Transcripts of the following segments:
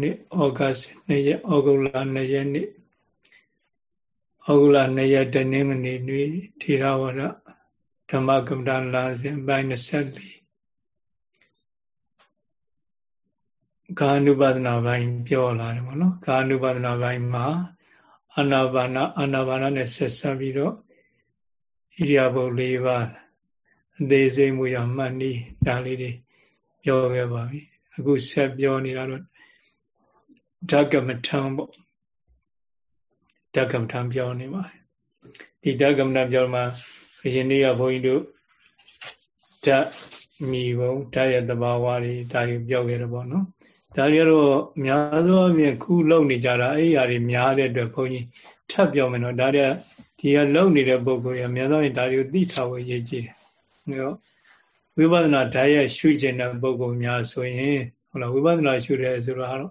နှစ်ဩဂတ်2ရက်ဩဂုတ်လ2ရက်နေ့ဩဂုတ်လ2ရက်တနင်္ဂနွေနေ့ထေရဝါဒဓမ္မကမ္မဋ္ဌာန်းလာစဉ်ပိုင်း24ကာနုပါဒနာပိုင်းပြောလာတယ်ပေါ့နော်ကာနုပါဒနာပိုင်းမှာအာနာပါနာအာနာပါနာနဲ့ဆက်ဆက်ပြီးတော့ဣရိယာပုတ်၄ပါးအသေးစိတ်မှုရမှတ်နည်းဒါလေးတွေပြောခဲ့ပါပြီအခုဆက်ပြောနေတာတော့ ဓကမထံပေါ့ဓကမထံပြောနေပါတယ်ဒီဓကမထံပြောမှာအရင်နေ့ကဘုန်းကြီးတို့ဓာတ်မီဘုံဓာတ်ရဲ့သဘာဝတွေဒါတွေပြောခဲ့တယ်ပေါ့နော်ဒါတွေကတော့အများသောအပြင်ခုလုံနေကြတာအဲ့ဒီအရာတွေများတဲ့အတွက်ဘုန်းကြီးထပ်ပြောမယ်နော်ဒါတွေဒီကလုံနေတဲ့ပုဂ္ဂိုလ်ရအများသောရင်ဒါတွေကိုသိထားဖို့ရည်ကြည်တယ်နော်ဝိပဿနာဓာတ်ရဲ့ရှုကျင်တဲ့ပုဂ္ဂိုလ်များဆိုရင်ဟုတ်လားဝိပဿနာရှုတယ်ဆိုတော့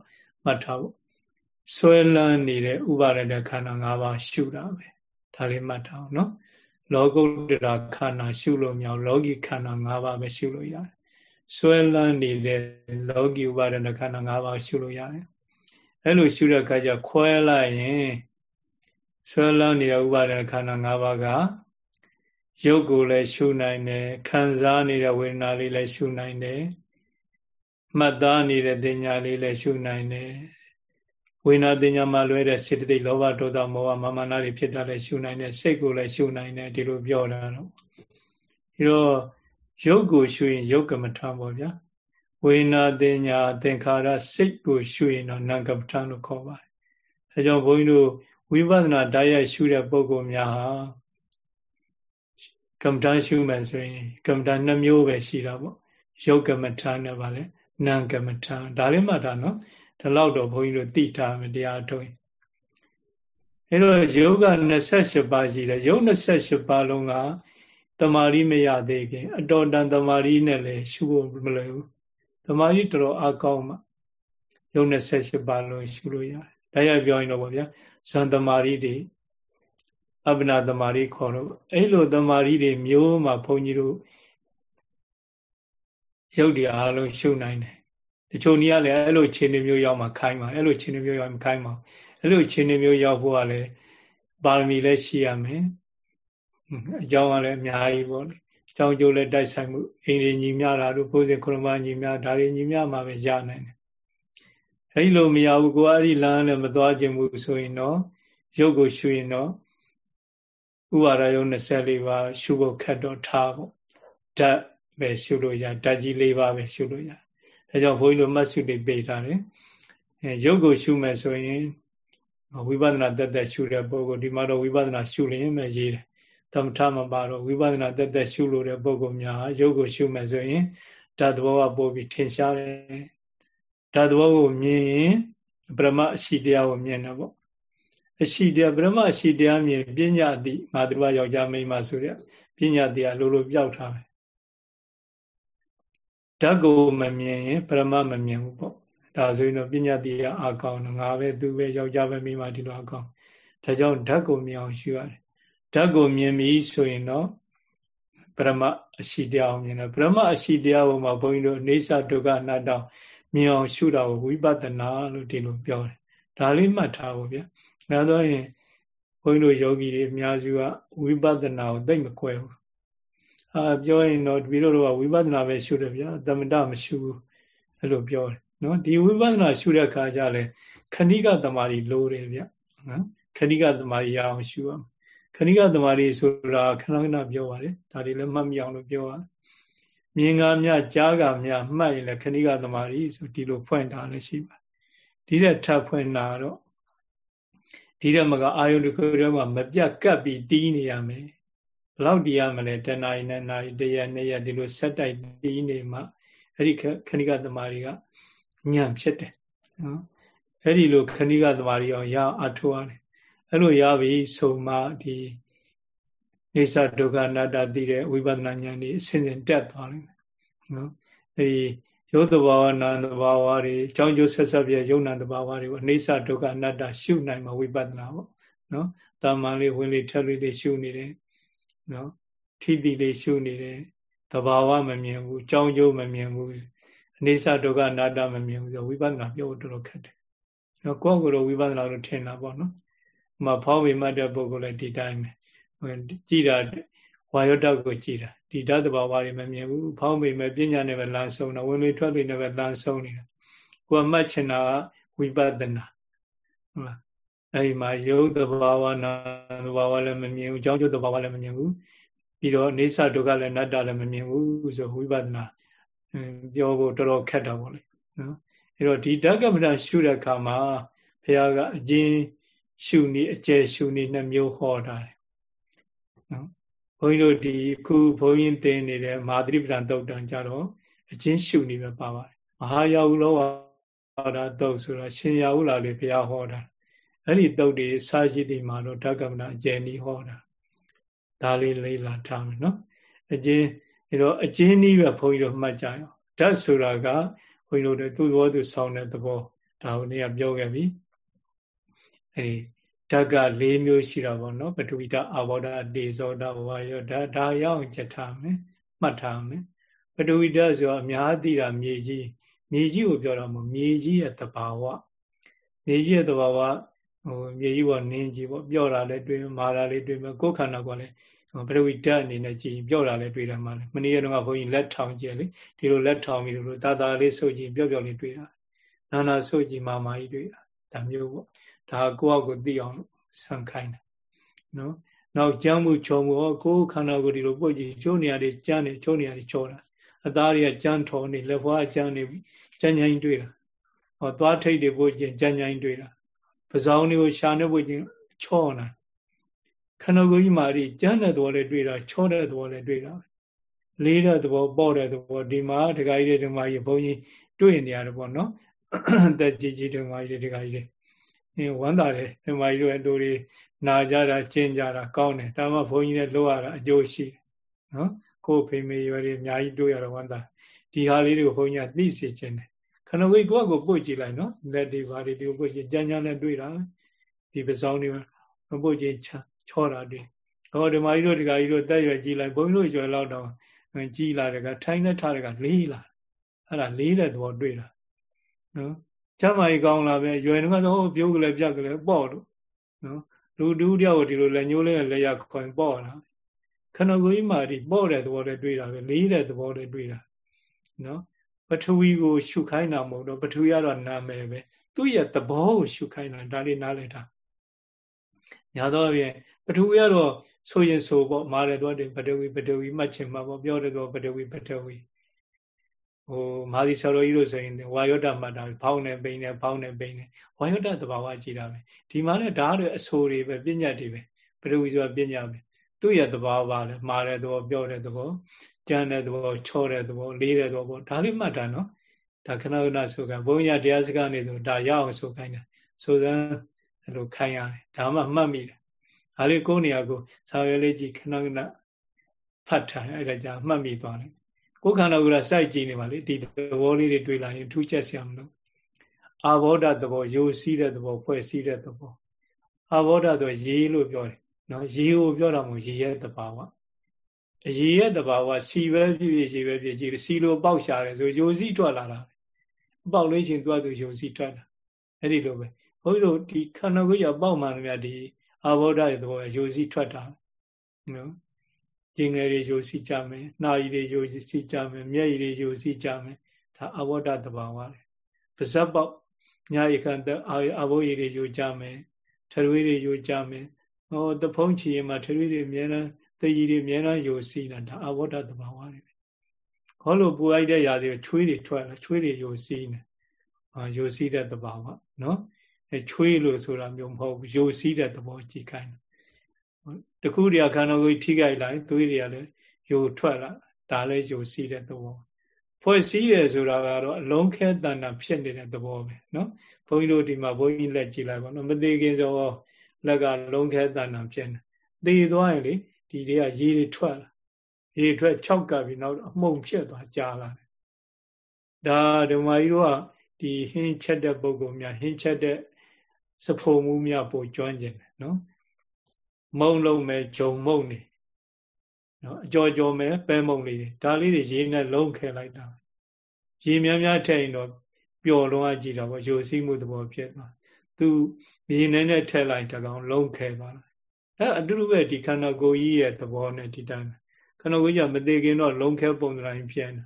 မှတ်ထားဖို့ဆွဲလန်းနေတဲ့ဥပါရတဲ့ခန္ဓာ၅ပါးရှုတာပဲဒါလေးမှတ်ထားအောင်နော်လောကုတ္တရာခန္ဓာရှုလို့မရလောကီခန္ဓာ၅ပါးပဲရှုလို့ရတယ်ဆွဲလန်းနေတဲ့လောကီဥပါဒနာခန္ဓာ၅ပါးရှုလို့ရတယ်အဲ့လိုရှုတဲ့အခါကျခွဲလိုက်ရင်ဆွဲလန်းနေတဲ့ဥပါဒနာခန္ဓာ၅ပါးကရုပ်ကိုလည်းရှုနိုင်တယ်ခံစားနေတဲ့ဝေဒနာလေးလည်းရှုနိုင်တယ် မှတ်သားနေတဲ့တင်ညာလေးလည်းရှုနိုင်တယ်ဝိညာတင်ညာမှာလွဲတဲ့စေတသိက်လောဘဒေါသမောဟမာမနာတွေဖြစ်တာလည်းရှုနိုင်တယ်စိတ်ကိုလည်းရှုနိုင်တယ်ဒီလိုပြောတာတော့ဒီတော့ရုပ်ကိုရှုရင်ရုပ်ကမ္မထံပေါ့ဗျာဝိညာတင်ညာသင်္ခါရစိတ်ကိုရှုရင်တော့နာကမ္မထံလို့ခေါ်ပါတယ်ဒါကြောင့်ဘုန်းကြီးတို့ဝိပဿနာတရားရှုတဲ့ပုဂ္ဂိုလ်များဟာကမ္မထံရှုမယ်ဆိုရင်ကမ္မထံနှမျိုးပဲရှိတာပေါ့ရုပ်ကမ္မထံနဲ့ပါလေ နာကမ္မထံဒါလေးမှတ်တာနော်ဒီလောက်တော့ဘုန်းကြီးတို့သိထားမယ်တရားထုတ်ရင်အဲတော့ယောဂ28ပါးရှိတယ်ယုတ်28ပါးလုံးကတမာရီမရသေးခင်အတော်တန်တမာရီနဲ့လည်းရှုဖို့မလွယ်ဘူးတမာရီတော်တော်အကောင်းမှယုတ်28ပါးလုံးရှုလို့ရတယ်ဒါရပြောရင်တော့ဗောဗျာဇန်တမာရီတွေအပ္ပနာတမာရီခေါ်တော့အဲ့လိုတမာရီတွေမျိုးမှဘုန်းကြီးတို့ရုပ်တရားအလုံးရှုနိုင်တယ် တချို့နည်းကလည်းအဲ့လိုခြေနေမျိုးရောက်မှခိုင်းမှာအဲ့လိုခြေနေမျိုးရောက်မှခိုင်းမှာအဲ့လိုခြေနေမျိုးရောက်ဖို့ကလည်းပါရမီလည်းရှိရမယ်အကြောင်းကလည်းအများကြီးပေါ့လေအကြောင်းကျိုးလည်းတိုက်ဆိုင်မှုအိန္ဒိညီမြတာတို့ဘုဇင်ခရမညီမြဒါတွေညီမြမှာပဲရနိုင်တယ်အဲ့လိုမရဘူးကိုအဲ့ဒီလမ်းနဲ့မသွားခြင်းဘူးဆိုရင်တော့ရုပ်ကိုရှုရင်တော့ဥပါဒယုံ24ပါးရှုဖို့ခက်တော့ထားပေါ့ဓာတ်ပဲရှုလို့ရဓာတ်ကြီး၄ပါးပဲရှုလို့ရ ဒါကြောင့်ဘုန်းကြီးတို့မှတ်စုတွေပေးထားတယ်အဲရုပ်ကိုရှုမယ်ဆိုရင်ဝိပဿနာတက်တက်ရှုတဲ့ပုဂ္ဂိုလ်ဒီမှာတော့ဝိပဿနာရှုလျင်ပဲရေးတယ်သမထမပါတော့ဝိပဿနာတက်တက်ရှုလို့တဲ့ပုဂ္ဂိုလ်များရုပ်ကိုရှုမယ်ဆိုရင်ဓာတ်သဘောကပို့ပြီးထင်ရှားတယ်ဓာတ်သဘောကိုမြင်ရင်ပရမအရှိတရားကိုမြင်တယ်ပေါ့အရှိတရားပရမအရှိတရားမြင်ပညာတိငါတို့ကယောက်ျားမိန်းမဆိုရပညာတိကလိုလိုပြောက်ထားတယ် ဓာတ်ကိုမမြင်ရင်ပရမမမြင်ဘူးပေါ့ဒါဆိုရင်တော့ပညာတိကအကောင်းတော့ငါပဲသူပဲယောက်ျားပဲမိန်းမဒီလိုအကောင်းဒါကြောင့်ဓာတ်ကိုမြင်အောင်ရှုရတယ်ဓာတ်ကိုမြင်ပြီဆိုရင်တော့ပရမအရှိတရားကိုမြင်တယ်ပရမအရှိတရားပေါ်မှာဘုန်းကြီးတို့အိဋ္ဌဒုက္ခအနတ္တမြင်အောင်ရှုတာကိုဝိပဿနာလို့ဒီလိုပြောတယ်ဒါလေးမှတ်ထားဖို့ဗျ။ဒါတော့ရင်ဘုန်းကြီးတို့ယောဂီတွေအများစုကဝိပဿနာကိုသိမ့်မခွဲဘူး။ အာပြောရင်တော့ဒီလိုတော့ဝိပဿနာပဲရှုတယ်ဗျာ။သမတမရှုဘူး။အဲ့လိုပြောတယ်နော်။ဒီဝိပဿနာရှုတဲ့အခါကျလဲခဏိကသမารီလိုတယ်ဗျ။နော်။ခဏိကသမารီရအောင်ရှုရမယ်။ခဏိကသမารီဆိုတာခဏခဏပြောပါတယ်။ဒါတွေလည်းမှတ်မိအောင်လို့ပြောရတယ်။မြင်ကမြကြားကမြမှတ်ရင်လည်းခဏိကသမารီဆိုဒီလိုဖွင့်ထားလည်းရှိပါတယ်။ဒီတဲ့ထပ်ဖွင့်တာတော့ဒီတော့မကအာယုန်တစ်ခုတည်းမှာမပြတ်ကပ်ပြီးတီးနေရမယ်ဘ လောက်တီးရမလဲတဏှာနဲ့နာရီတရက်နှစ်ရက်ဒီလိုဆက်တိုက်တီးနေမှအဲ့ဒီခဏိကသမารီကညံဖြစ်တယ်နော်အဲ့ဒီလိုခဏိကသမารီအောင်ရအထောရတယ်အဲ့လိုရပြီဆိုမှဒီနေသဒုက္ခအနတ္တသိတဲ့ဝိပဿနာဉာဏ်นี่အစဉ်စဉ်တက်သွားလိမ့်မယ်နော်အဲ့ဒီရုပ်တဘာဝနာမ်တဘာဝတွေအကြောင်းကျိုးဆက်ဆက်ပြရုပ်နာမ်တဘာဝတွေကိုအိဋ္ဌဒုက္ခအနတ္တရှုနိုင်မှာဝိပဿနာပေါ့နော်တာမန်လေးဝင်လေးထက်လေးလေးရှုနေတယ် နော်ထိတိလေးရှုနေတယ်တဘာဝမမြင်ဘူးအကြောင်းကျိုးမမြင်ဘူးအနေစာဒုက္ခအနာတ္တမမြင်ဘူးဆိုဝိပဿနာပြောဖို့တော်တော်ခက်တယ်နော်ကိုယ့်ကိုယ်တော့ဝိပဿနာလို့ထင်တာပေါ့နော်။မဖောင်းဝိမတ်တဲ့ပုဂ္ဂိုလ်လည်းဒီတိုင်းပဲကြည်တာဝါယောတကိုကြည်တာဒီဓာတ်တဘာဝတွေမမြင်ဘူးဖောင်းပေမဲ့ပညာနဲ့ပဲလမ်းဆုံးတာဝင်လေထွက်လေနဲ့ပဲလမ်းဆုံးနေတာကိုယ်မှတ်ချင်တာဝိပဿနာဟုတ်လား အဲဒီမှာယုတ်တဘာဝနာတဘာဝလည်းမမြင်ဘူးကြောင်းကျုပ်တဘာဝလည်းမမြင်ဘူးပြီးတော့နေသဒုက္ခလည်းနတ္တလည်းမမြင်ဘူးဆိုဝိပဿနာပြောဖို့တော်တော်ခက်တာပေါ့လေနော်အဲတော့ဒီဓကပ္ပဏရှုတဲ့အခါမှာဘုရားကအကျဉ်းရှုနည်းအကျယ်ရှုနည်းနှမျိုးဟောတာတယ်နော်ဘုန်းကြီးတို့ဒီခုဘုန်းကြီးသင်နေတဲ့မာသရိပ္ပံတုတ်တန်ကြတော့အကျဉ်းရှုနည်းပဲပါပါတယ်မဟာယာဟုလောဝါဒတုတ်ဆိုတော့ရှင်ယာဟုလာလေးဘုရားဟောတာ အဲ့ဒီတုတ်တွေစာရှိသည်မှာတော့ဓကပ္ပဏအကျယ်နည်းဟောတာဒါလေးလေးလာထားမယ်နော်အကျဉ်းအဲတော့အကျဉ်းနည်းပဲဘုန်းကြီးတို့မှတ်ကြအောင်ဓာတ်ဆိုတာကဘုန်းကြီးတို့သူ့ဘောသူဆောင်းတဲ့သဘောဒါကိုနေရာပြောခဲ့ပြီအဲဒီဓာတ်က၄မျိုးရှိတာပေါ့နော်ပထဝီဓာတ်အာဘောဓာတ်တေဇောဓာတ်ဝါယောဓာတ်ဒါရအောင်ချက်ထားမယ်မှတ်ထားမယ်ပထဝီဓာတ်ဆိုတော့အများသိတာမြေကြီးမြေကြီးကိုပြောတော့မမြေကြီးရဲ့သဘာဝမြေကြီးရဲ့သဘာဝ ဟိုမြေကြီးပေါ်နင်းကြီးပေါ့ပြော့တာလည်းတွေ့မာတာလည်းတွေ့မယ်ကိုယ်ခန္ဓာကလည်းပထဝီဓာတ်အနေနဲ့ကြည့်ပြော့တာလည်းတွေ့တယ်မှာလေမနေ့ကတော့ဘုန်းကြီးလက်ထောင်ကြည့်လေဒီလိုလက်ထောင်ပြီးလို့သာသာလေးဆုပ်ကြည့်ပြော့ပြော့လေးတွေ့တာနာနာဆုပ်ကြည့်မာမာကြီးတွေ့တာဒါမျိုးပေါ့ဒါကိုယ့်အကိုသိအောင်ဆန်ခိုင်းတယ်နော်နောက်ကြမ်းမှုချုံမှုဟောကိုယ်ခန္ဓာကိုယ်ဒီလိုပုတ်ကြည့်ချိုးနေရတယ်ကြမ်းနေချိုးနေရတယ်ချောတာအသားတွေကကြမ်းထော်နေလက်ဖွားကြမ်းနေကြမ်းကြိုင်းတွေ့တာဟောသွားထိတ်တွေပုတ်ကြည့်ကြမ်းကြိုင်းတွေ့တာ ပဇောင်းတွေကိုရှာနေပုတ်ကြည့်ချောတာခန္ဓာကိုယ်ကြီးမာရီကြမ်းတဲ့သဘောလည်းတွေ့တာချောတဲ့သဘောလည်းတွေ့တာလေးတဲ့သဘောပေါ့တဲ့သဘောဒီမှာဒကာကြီးတွေဒီမှာကြီးဘုန်းကြီးတွေ့နေရတယ်ပေါ့နော်တက်ကြီးကြီးဒီမှာကြီးဒကာကြီးတွေအင်းဝမ်းသာတယ်ဒီမှာကြီးတို့အတူတွေနာကြတာကျင့်ကြတာကောင်းတယ်ဒါမှဘုန်းကြီးနဲ့လို့ရတာအကျိုးရှိတယ်နော်ကိုယ်ဖေမေရွယ်တွေအများကြီးတွေ့ရတော့ဝမ်းသာဒီဟာလေးတွေကိုဘုန်းကြီးကသိစေခြင်းတယ် ခဏဝေးကိုယ့်ကိုပုတ်ကြည့်လိုက်နော်လက်တွေဘာတွေဒီကိုပုတ်ကြည့်ကြမ်းကြမ်းနဲ့တွေ့တာဒီပစောင်းတွေမပုတ်ကြည့်ချောတာတွေ့ဟောဒီမကြီးတို့ဒီကကြီးတို့တက်ရွယ်ကြည့်လိုက်ဘုန်းကြီးတို့ရွယ်လောက်တော့ကြည်လာတယ်ကထိုင်းနဲ့ထားတယ်ကလေးလာအဲ့ဒါလေးတဲ့သဘောတွေ့တာနော်ကျမကြီးကောင်းလာပဲရွယ်တော့တော့ပြုတ်ကလေးပြက်ကလေးပေါ့လို့နော်လူတူးတယောက်ကိုဒီလိုလက်ညှိုးလေးနဲ့လက်ရခွင်ပေါ့လာခဏကိုကြီးမာဒီပေါ့တဲ့သဘောတွေတွေ့တာပဲလေးတဲ့သဘောတွေတွေ့တာနော် ပထဝီကိုရှုခိုင်းတာမဟုတ်တော့ပထဝီကတော့နာမည်ပဲသူ့ရဲ့သဘောကိုရှုခိုင်းတာဒါလေးနားလည်တာညာတော့ပြင်ပထဝီကတော့ဆိုရင်ဆိုပေါ့မာတယ်တော့ပထဝီပထဝီမှတ်ချင်မှာပေါ့ပြောတယ်တော့ပထဝီပထဝီဟိုမာသီဆော်တော်ကြီးလို့ဆိုရင်ဝါယောဒမှတ်တာဖောင်းနေပိန်နေဖောင်းနေပိန်နေဝါယောဒသဘာဝကြည့်တာပဲဒီမှာလည်းဓာတ်တွေအဆိုတွေပဲပြညတ်တွေပဲပထဝီဆိုတာပြညတ်ပဲသူ့ရဲ့သဘာဝလည်းမာတဲ့သဘောပြောတဲ့သဘော ကြမ်းတဲ့သဘောချောတဲ့သဘောလေးတဲ့သဘောပေါ့ဒါလေးမှတ်တာနော်ဒါခဏခဏဆိုကဘုန်းကြီးတရားစကားနေဆိုဒါရအောင်ဆိုခိုင်းတယ်ဆိုစမ်းအဲ့လိုခိုင်းရတယ်ဒါမှမှတ်မိတယ်ဒါလေးကိုယ်နေရာကိုစာရွက်လေးကြည့်ခဏခဏဖတ်ထားအဲ့ဒါကြာမှတ်မိသွားတယ်ကိုယ်ခန္ဓာကိုယ်ကစိုက်ကြည့်နေပါလေဒီသဘောလေးတွေတွေ့လာရင်ထူးချက်စရာမလိုအာဘောဓသဘောယိုစီးတဲ့သဘောဖွဲ့စည်းတဲ့သဘောအာဘောဓဆိုရေးလို့ပြောတယ်နော်ရေးကိုပြောတာမဟုတ်ရေးရဲ့တဘာဝ အရေးရဲ့တဘာဝစီပဲဖြစ်ဖြစ်ရေးပဲဖြစ်ကြည့်စီလိုပေါက်ရှာတယ်ဆိုယိုစီးထွက်လာတာအပေါက်လေးချင်းတွားသူယိုစီးထွက်တာအဲ့ဒီလိုပဲဘုန်းကြီးတို့ဒီခန္ဓာကိုယ်ရပေါက်မှန်များဒီအာဘောဓရဲ့သဘောယိုစီးထွက်တာနော်ကျင်ငယ်တွေယိုစီးကြမယ်နှာရည်တွေယိုစီးကြမယ်မျက်ရည်တွေယိုစီးကြမယ်ဒါအဝဒတဘာဝလေပါဇက်ပေါက်ညာဧကန်တအာဘောရည်တွေယိုကြမယ်ထရွေးတွေယိုကြမယ်ဟောတဖုံးချီရင်မှာထရွေးတွေအများအား တည်ရည်တွေအများအားယိုစီးတာဒါအဝဒတဘာဝလေဟောလို့ပူလိုက်တဲ့ຢာတွေချွေးတွေထွက်လာချွေးတွေယိုစီးနေအာယိုစီးတဲ့တဘာဝနော်အဲချွေးလို့ဆိုတာမျိုးမဟုတ်ဘူးယိုစီးတဲ့သဘောကြည့်ခိုင်းတခုတည်းခန္ဓာကိုယ်ထိခိုက်လိုက်သွေးတွေကလည်းယိုထွက်လာဒါလည်းယိုစီးတဲ့သဘောဖွဲ့စည်းတယ်ဆိုတာကတော့အလုံးခဲတဏ္ဍဖြစ်နေတဲ့သဘောပဲเนาะဘုန်းကြီးတို့ဒီမှာဘုန်းကြီးလက်ကြည့်လိုက်ပါတော့မသေးခင်ဆိုတော့လက်ကလုံးခဲတဏ္ဍဖြစ်နေသေသွားရင်လေ ဒီတွေကရေတွေထွက်လာရေထွက်၆ကပ်ပြီးနောက်အမှုန်ဖြစ်သွားကြာလာတယ်ဒါဓမ္မကြီးတို့ကဒီဟင်းချက်တဲ့ပုံကောင်များဟင်းချက်တဲ့စဖုံမှုများပိုကျွမ်းကျင်တယ်နော်မုံလုံးမဲ့ဂျုံမုံနေနော်အကြော်ကြော်မဲ့ပဲမုံလေးဒါလေးတွေရေးနဲ့လုံးခဲလိုက်တာရေများများထည့်ရင်တော့ပျော်လုံးအကြည့်တာပေါ့ယိုစီးမှုသဘောဖြစ်သွားသူမြေနဲ့နဲ့ထည့်လိုက်တကောင်လုံးခဲသွားတာ အဲအတူတူပဲဒီခန္ဓာကိုယ်ကြီးရဲ့သဘောနဲ့ဒီတိုင်းခန္ဓာကိုယ်ကြီးကမသေးခင်တော့လုံးခဲပုံစံဖြစ်နေ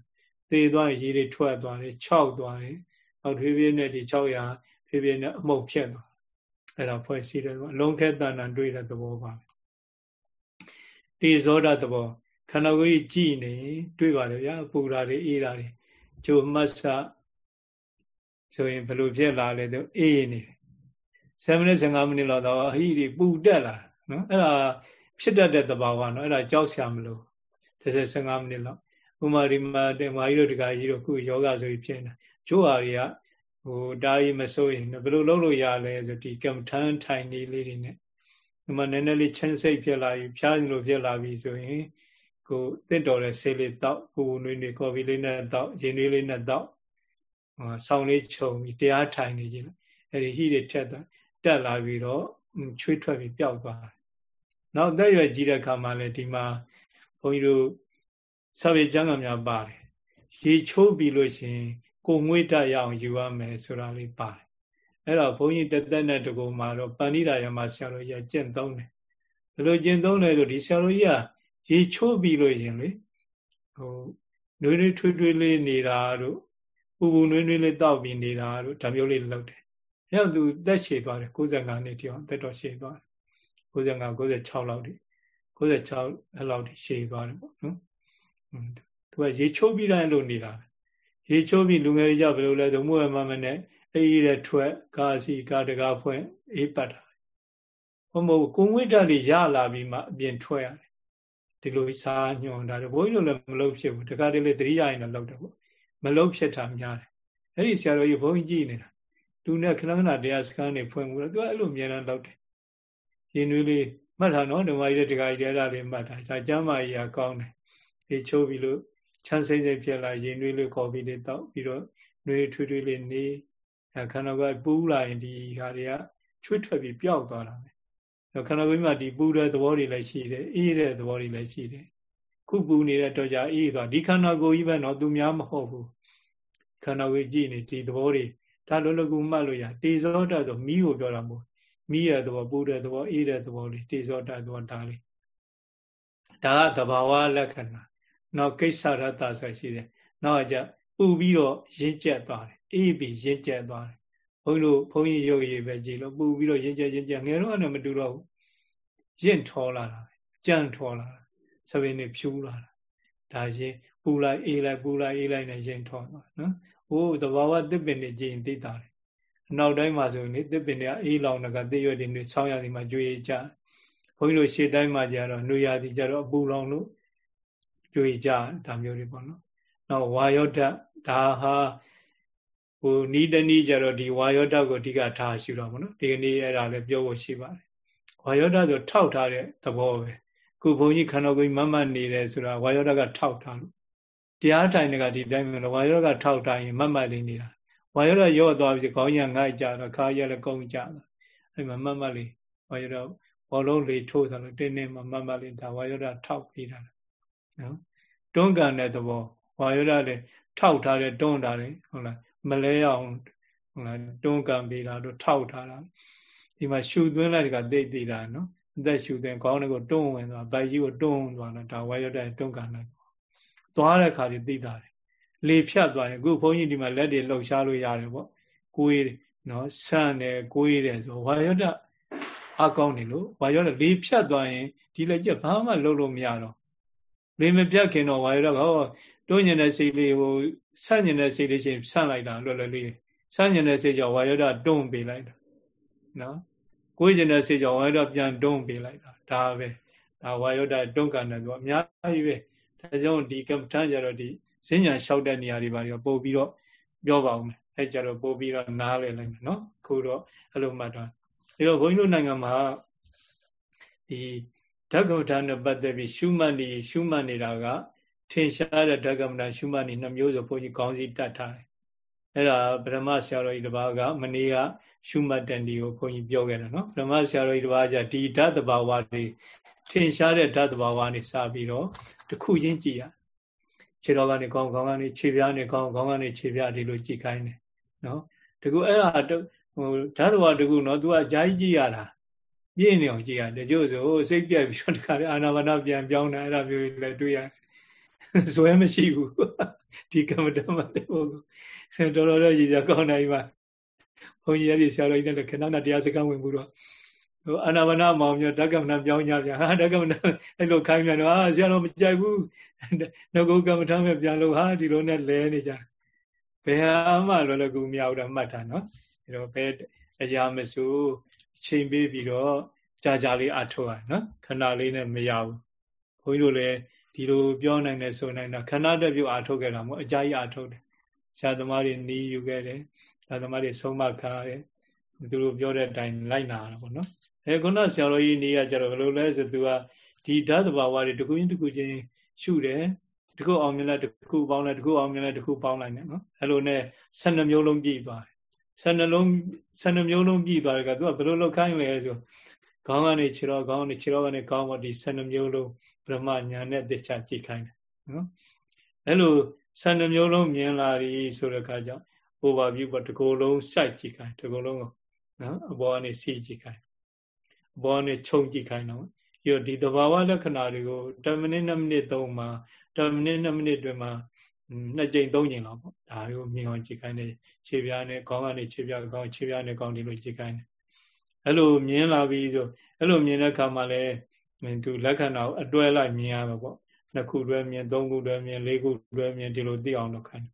သေသွားရင်ရေတွေထွက်သွားတယ်ခြောက်သွားတယ်နောက်ဖြည်းဖြည်းနဲ့ဒီ600ဖြည်းဖြည်းနဲ့အမှုတ်ဖြစ်သွားအဲ့ဒါဖွဲ့စည်းတယ်ပေါ့လုံးခဲတဏ္ဍာတွေ့တဲ့သဘောပါဒီဇောဒသဘောခန္ဓာကိုယ်ကြီးကြည်နေတွေ့ပါလေဗျာပူတာတွေအေးတာတွေဂျိုမတ်ဆဆိုရင်ဘယ်လိုဖြစ်လာလဲတော့အေးနေတယ်7မိနစ်15မိနစ်လောက်တော့ဟိဒီပူတက်လာ နော်အဲ့ဒါဖြစ်တတ်တဲ့သဘာဝနော်အဲ့ဒါကြောက်စရာမလို30 15မိနစ်လောက်ဥမာဒီမှာတင်မာကြီးတို့တခါကြီးတို့ခုယောဂဆိုပြီးဖြစ်နေကျိုးဟာတွေကဟိုတားကြီးမစိုးရင်ဘယ်လိုလုပ်လို့ရလဲဆိုဒီကမ္မထန်ထိုင်နေလေးတွေနဲ့ဒီမှာနည်းနည်းလေးချင်းစိတ်ဖြစ်လာပြီဖြားလို့ဖြစ်လာပြီဆိုရင်ကိုတင့်တော်တဲ့ဆေးလေးတောက်ပူနွေးနေကော်ဖီလေးနဲ့တောက်ရင်နွေးလေးနဲ့တောက်ဟိုဆောင်းလေးခြုံပြီးတရားထိုင်နေကြည့်အဲ့ဒီဟိတွေထက်တက်လာပြီးတော့ ချွေးထွက်ပြီးပျောက်သွားတယ်နောက်သက်ရွယ်ကြီးတဲ့အခါမှာလည်းဒီမှာဘုန်းကြီးတို့စာပေကျမ်းဂန်များပါတယ်ရေချိုးပြီးလို့ရှိရင်ကိုငွေ့တရအောင်ယူရမယ်ဆိုတာလေးပါတယ်အဲ့တော့ဘုန်းကြီးတသက်နဲ့တကူမှာတော့ပဏိဒါယမဆရာတော်ကြီးကျင့်သုံးတယ်ဘယ်လိုကျင့်သုံးလဲဆိုဒီဆရာတော်ကြီးကရေချိုးပြီးလို့ရှင်လေဟိုနွေးနွေးထွေးထွေးလေးနေတာတို့ပူပူနွေးနွေးလေးတောက်ပြီးနေတာတို့ဒါမျိုးလေးလုပ်တယ် အဲ့တော့သူတက်ရှည်သွားတယ်65နှစ်တိအောင်တက်တော့ရှည်သွားတယ်95 96လောက်တိ96အဲ့လောက်တိရှည်သွားတယ်ပေါ့နော်သူကရေချိုးပြီးတိုင်းလို့နေတာရေချိုးပြီးလူငယ်တွေကြဘယ်လိုလဲဆိုမှုရမမနဲ့အေးတဲ့ထွက်ကာစီကာတကာဖွင့်အေးပတ်တာဘုမဟုတ်ကိုငွေတက်လေးရလာပြီးမှအပြင်ထွက်ရတယ်ဒီလိုစားညွန်တာဘုန်းကြီးတို့လည်းမလုပ်ဖြစ်ဘူးတခါတလေသတိရရင်တော့လုပ်တယ်ပေါ့မလုပ်ဖြစ်တာများတယ်အဲ့ဒီဆရာတော်ကြီးဘုန်းကြီးကြည့်နေတာ သူနဲ့ခဏခဏတရားစခန်းနေဖွင့်မှုတော့သူကအဲ့လိုအများအားလုပ်တယ်ရင်နွေးလေးမှတ်တာနော်ဓမ္မကြီးတဲ့တခါကြီးတဲ့အဲ့ဒါလေးမှတ်တာဒါကျမ်းမာကြီးကကောင်းတယ်ဒီချိုးပြီးလို့ချမ်းစိမ့်စိမ့်ဖြစ်လာရင်နွေးလေးခေါ်ပြီးလေးတောက်ပြီးတော့နွေးထွေးထွေးလေးနေခန္ဓာကိုယ်ပူးလာရင်ဒီဟာတွေကချွတ်ထွက်ပြီးပျောက်သွားတာပဲခန္ဓာကိုယ်မှာဒီပူတဲ့သဘောတွေလည်းရှိတယ်အေးတဲ့သဘောတွေလည်းရှိတယ်ခုပူနေတဲ့တော့ကြအေးသွားဒီခန္ဓာကိုယ်ကြီးပဲတော့သူများမဟုတ်ဘူးခန္ဓာကိုယ်ကြည့်နေဒီသဘောတွေ ဒါလုံးလုံးကူမှတ်လို့ရတေဇောတဆိုမီးကိုပြောတာမဟုတ်မီးရသဘောပူတဲ့သဘောအေးတဲ့သဘောလေးတေဇောတသဘောဒါလေးဒါကသဘာဝလက္ခဏာနောက်ကိစ္စရတ္တဆိုရှိတယ်နောက်ကြပူပြီးတော့ရင့်ကျက်သွားတယ်အေးပြီးရင့်ကျက်သွားတယ်ဘုန်းကြီးတို့ဘုန်းကြီးရုပ်ရည်ပဲကြည်လို့ပူပြီးတော့ရင့်ကျက်ရင့်ကျက်ငယ်တော့လည်းမတူတော့ဘူးရင့်ထောလာတာကြံ့ထောလာတာသပင်းနဲ့ဖြူလာတာဒါရင်ပူလိုက်အေးလိုက်ပူလိုက်အေးလိုက်နဲ့ရင့်ထောသွားနော် ဟိုးတဘာဝတစ်ပင်တွေကြည်ရင်သိတာတယ်အနောက်တိုင်းမှာဆိုရင်တစ်ပင်တွေကအေးလောင်တကတိရွက်တွေနဲ့ဆောင်းရည်မှာကြွေကြဘုန်းကြီးတို့ရှေ့တိုင်းမှာကြတော့နှွေရသည်ကြတော့အပူလောင်လို့ကြွေကြဒါမျိုးတွေပေါ့နော်နောက်ဝါယောဓာတ်ဒါဟာဟိုနီးတနီးကြတော့ဒီဝါယောဓာတ်ကိုအဓိကထားရှုတော့မနော်ဒီကနေ့အဲ့ဒါလည်းပြောဖို့ရှိပါတယ်ဝါယောဓာတ်ဆိုထောက်ထားတဲ့သဘောပဲခုဘုန်းကြီးခန္ဓာကိုယ်မမတ်နေတယ်ဆိုတာဝါယောဓာတ်ကထောက်ထားလို့ တရားထိုင်တွေကဒီတိုင်းမျိုးဝါယောဓာတ်ကထောက်ထားရင်မမတ်လေးနေတာဝါယောဓာတ်ရော့သွားပြီခေါင်းရငိုက်ကြတော့ခါရလည်းကုန်းကြတာအဲ့မှာမမတ်လေးဝါယောဓာတ်ဘောလုံးလေးထိုးသလိုတင်းတင်းမမတ်မတ်လေးဒါဝါယောဓာတ်ထောက်ပြီးတာနော်တွန်းကန်တဲ့သဘောဝါယောဓာတ်လည်းထောက်ထားတဲ့တွန်းတာလေဟုတ်လားမလဲအောင်ဟုတ်လားတွန်းကန်ပေးတာတို့ထောက်ထားတာဒီမှာရှူသွင်းလိုက်တကသိသိတာနော်အသက်ရှူသွင်းခေါင်းလေးကိုတွန်းဝင်သွားဗိုက်ကြီးကိုတွန်းသွားတာဒါဝါယောဓာတ်တွန်းကန်လိုက် သွားတဲ့ခါကြီးသိတာတယ်လေဖြတ်သွားရင်အခုဘုန်းကြီးဒီမှာလက်တွေလှုပ်ရှားလို့ရတယ်ပေါ့ကိုယ်နော်ဆန့်တယ်ကိုယ်တယ်ဆိုဝါယောဓာတ်အကောင်းနေလို့ဝါယောဓာတ်လေဖြတ်သွားရင်ဒီလက်ကျဘာမှလှုပ်လို့မရတော့လေမပြတ်ခင်တော့ဝါယောဓာတ်ဟောတွန်းညင်တဲ့စိတ်လေးဟိုဆန့်ညင်တဲ့စိတ်လေးချင်းဆန့်လိုက်တာလွယ်လွယ်လေးဆန့်ညင်တဲ့စိတ်ကြောင့်ဝါယောဓာတ်တွန်းပေးလိုက်တာနော်ကိုယ်ကျင်တဲ့စိတ်ကြောင့်ဝါယောဓာတ်ပြန်တွန်းပေးလိုက်တာဒါပဲဒါဝါယောဓာတ်တွန်းကန်တယ်ဆိုအများကြီးပဲ ဒါကြောင့်ဒီကမ္ဘာတန်းကြတော့ဒီဈဉ္ညာလျှောက်တဲ့နေရာတွေပါတော့ပို့ပြီးတော့ပြောပါဦးမယ်အဲကြတော့ပို့ပြီးတော့နားလည်လိုက်မယ်နော်ခုတော့အဲ့လိုမှတ်တာအဲတော့ဘုန်းကြီးတို့နိုင်ငံမှာဒီဓကမ္မဋ္ဌာန်းနဲ့ပတ်သက်ပြီးရှုမှတ်နေရှုမှတ်နေတာကထင်ရှားတဲ့ဓကမ္မဋ္ဌာန်းရှုမှတ်နေနှမျိုးဆိုဘုန်းကြီးခေါင်းစည်းတတ်ထားတယ်အဲ့ဒါဗြဟ္မဆရာတော်ကြီးတစ်ပါးကမနေ့ကရှုမှတ်တန်ဒီကိုဘုန်းကြီးပြောခဲ့တယ်နော်ဗြဟ္မဆရာတော်ကြီးတစ်ပါးကဒီဓာတ်တဘာဝတွေ ထင်ရှားတဲ့ဓာတ်တဘာဝနေစပြီးတော့တစ်ခုချင်းကြည့်ရခြေတော်ကနေကောင်းခေါင်းကနေခြေပြားနေကောင်းခေါင်းကနေခြေပြားဒီလိုကြည်ခိုင်းတယ်နော်တကူအဲ့ဒါဟိုဓာတ်တော်တကူနော် तू အကြာကြီးကြည့်ရတာပြည့်နေအောင်ကြည့်ရတယ်ကျို့ဆိုစိတ်ပြက်ပြီးတော့တခါလေအာနာပါနပြန်ပြောင်းတာအဲ့ဒါမျိုးလည်းတွေ့ရတယ်ဇွဲမရှိဘူးဒီကမ္မဋ္ဌာန်းမှာတဲ့ဟုတ်တော်တော်တော့ရည်ရကောင်းနိုင်ပါဘုန်းကြီးရည်ဆရာတော်ကြီးနဲ့ခဏနာတရားစကားဝင်ပြီးတော့ ဟိုအာနာပါနမောင်မျိုးဓကမ္မဋ္ဌာန်းပြောင်းကြပြန်ဟာဓကမ္မဋ္ဌာန်းအဲ့လိုခိုင်းပြန်တော့အာဆရာတော်မကြိုက်ဘူးငကုကမ္မဋ္ဌာန်းပဲပြန်လို့ဟာဒီလိုနဲ့လဲနေကြဘယ်ဟာမှလောလောကူမရဘူးတော့မှတ်တာနော်အဲ့တော့ဘယ်အရာမစိုးချိန်ပေးပြီးတော့ကြာကြာလေးအထောက်ရနော်ခဏလေးနဲ့မရဘူးဘုန်းကြီးတို့လည်းဒီလိုပြောနိုင်တယ်ဆိုနိုင်တာခဏတပြုတ်အထုတ်ခဲ့တာမဟုတ်အကြာကြီးအထုတ်တယ်ဆရာသမားတွေနီးယူခဲ့တယ်ဆရာသမားတွေဆုံးမခံရတယ်သူတို့ပြောတဲ့အတိုင်းလိုက်နာတာပေါ့နော် အဲခုနဆရာတော်ကြီးနီးရကြတော့ဘယ်လိုလဲဆိုသူကဒီဓာတ်တဘာဝတွေတစ်ခုချင်းတစ်ခုချင်းရှုတယ်တခုအောင်မြင်လိုက်တခုပေါင်းလိုက်တခုအောင်မြင်လိုက်တခုပေါင်းလိုက်နော်အဲလိုနဲ့12မျိုးလုံးပြည့်သွားတယ်12လုံး12မျိုးလုံးပြည့်သွားတယ်ကသူကဘယ်လိုလောက်ခိုင်းလဲဆိုခေါင်းကနေခြေတော်ခေါင်းကနေခြေတော်ကနေခေါင်းပေါ်ဒီ12မျိုးလုံးဗြဟ္မညာနဲ့သိချကြည့်ခိုင်းတယ်နော်အဲ့လို12မျိုးလုံးမြင်လာပြီဆိုတဲ့အခါကျ overview ပေါ့တစ်ကိုယ်လုံးစိုက်ကြည့်ခိုင်းတစ်ကိုယ်လုံးကိုနော်အပေါ်ကနေစီကြည့်ခိုင်း အပေါ်ကနေခြုံကြည့်ခိုင်းတော့ပြီးတော့ဒီသဘာဝလက္ခဏာတွေကို10မိနစ်2မိနစ်3မှာ10မိနစ်2မိနစ်တွင်မှာနှစ်ကြိမ်သုံးကြိမ်လောက်ပေါ့ဒါကိုမြင်အောင်ကြည့်ခိုင်းတယ်ခြေပြားနဲ့ခေါင်းကနေခြေပြားခေါင်းခြေပြားနဲ့ခေါင်းဒီလိုကြည့်ခိုင်းတယ်အဲ့လိုမြင်လာပြီဆိုအဲ့လိုမြင်တဲ့အခါမှာလည်းသူလက္ခဏာကိုအတွဲလိုက်မြင်ရမှာပေါ့နှစ်ခုတွဲမြင်သုံးခုတွဲမြင်လေးခုတွဲမြင်ဒီလိုသိအောင်လုပ်ခိုင်း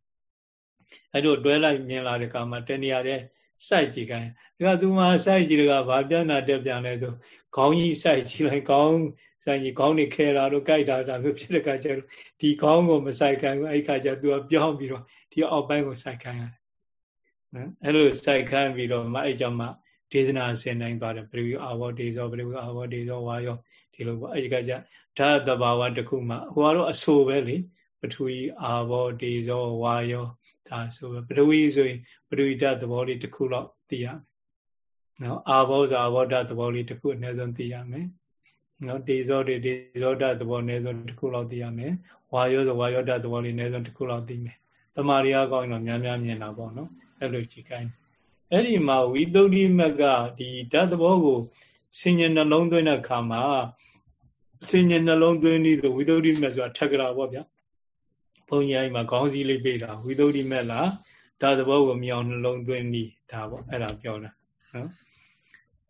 အဲ့လိုတွဲလိုက်မြင်လာတဲ့အခါမှာတဏှာတဲ့ စိုက်ကြည့်ခိုင်းဒါကသူမှစိုက်ကြည့်တကဘာပြနာတက်ပြန်လဲဆိုခေါင်းကြီးစိုက်ကြည့်လိုက်ခေါင်းစိုက်ကြီးခေါင်းနေခဲတာတို့ကြိုက်တာဒါမျိုးဖြစ်တဲ့အခါကျတော့ဒီခေါင်းကိုမစိုက်ခိုင်းဘူးအဲ့ခါကျသူကပြောင်းပြီးတော့ဒီအောက်ပိုင်းကိုစိုက်ခိုင်းရတယ်နော်အဲ့လိုစိုက်ခိုင်းပြီးတော့မအဲ့ကြောင့်မှဒေသနာဆင်နိုင်ပါတယ်ပရိဝအာဘောဒေဇောပရိဝအာဘောဒေဇောဝါယောဒီလိုပေါ့အဲဒီကကြဓာတ်တဘာဝတစ်ခုမှဟိုကတော့အဆိုပဲလေပထဝီအာဘောဒေဇောဝါယော ဒါဆိုပဲပထဝီဆိုရင်ပထဝီဓာတ်သဘောလေးတစ်ခုတော့သိရမယ်နော်အာဘောဆိုအာဘောဓာတ်သဘောလေးတစ်ခုအနည်းဆုံးသိရမယ်နော်ဒေဇောတွေဒေဇောဓာတ်သဘောအနည်းဆုံးတစ်ခုလောက်သိရမယ်ဝါယောဆိုဝါယောဓာတ်သဘောလေးအနည်းဆုံးတစ်ခုလောက်သိမယ်တမာရီအကောင်းတော့များများမြင်တာပေါ့နော်အဲ့လိုကြည့်ခိုင်းအဲ့ဒီမှာဝိသုဒ္ဓိမကဒီဓာတ်သဘောကိုဆင်ញနှလုံးသွင်းတဲ့အခါမှာဆင်ញနှလုံးသွင်းပြီးဆိုဝိသုဒ္ဓိမဆိုတာထက်ကရာပေါ့ဗျာ ဘုံကြီးအိမ်မှာခေါင်းစည်းလေးပေးတာဝိသုဒ္ဓိမလားဓာတ်သဘောကိုမြောင်နှလုံးသွင်းပြီးဒါပေါ့အဲ့ဒါပြောတာနော်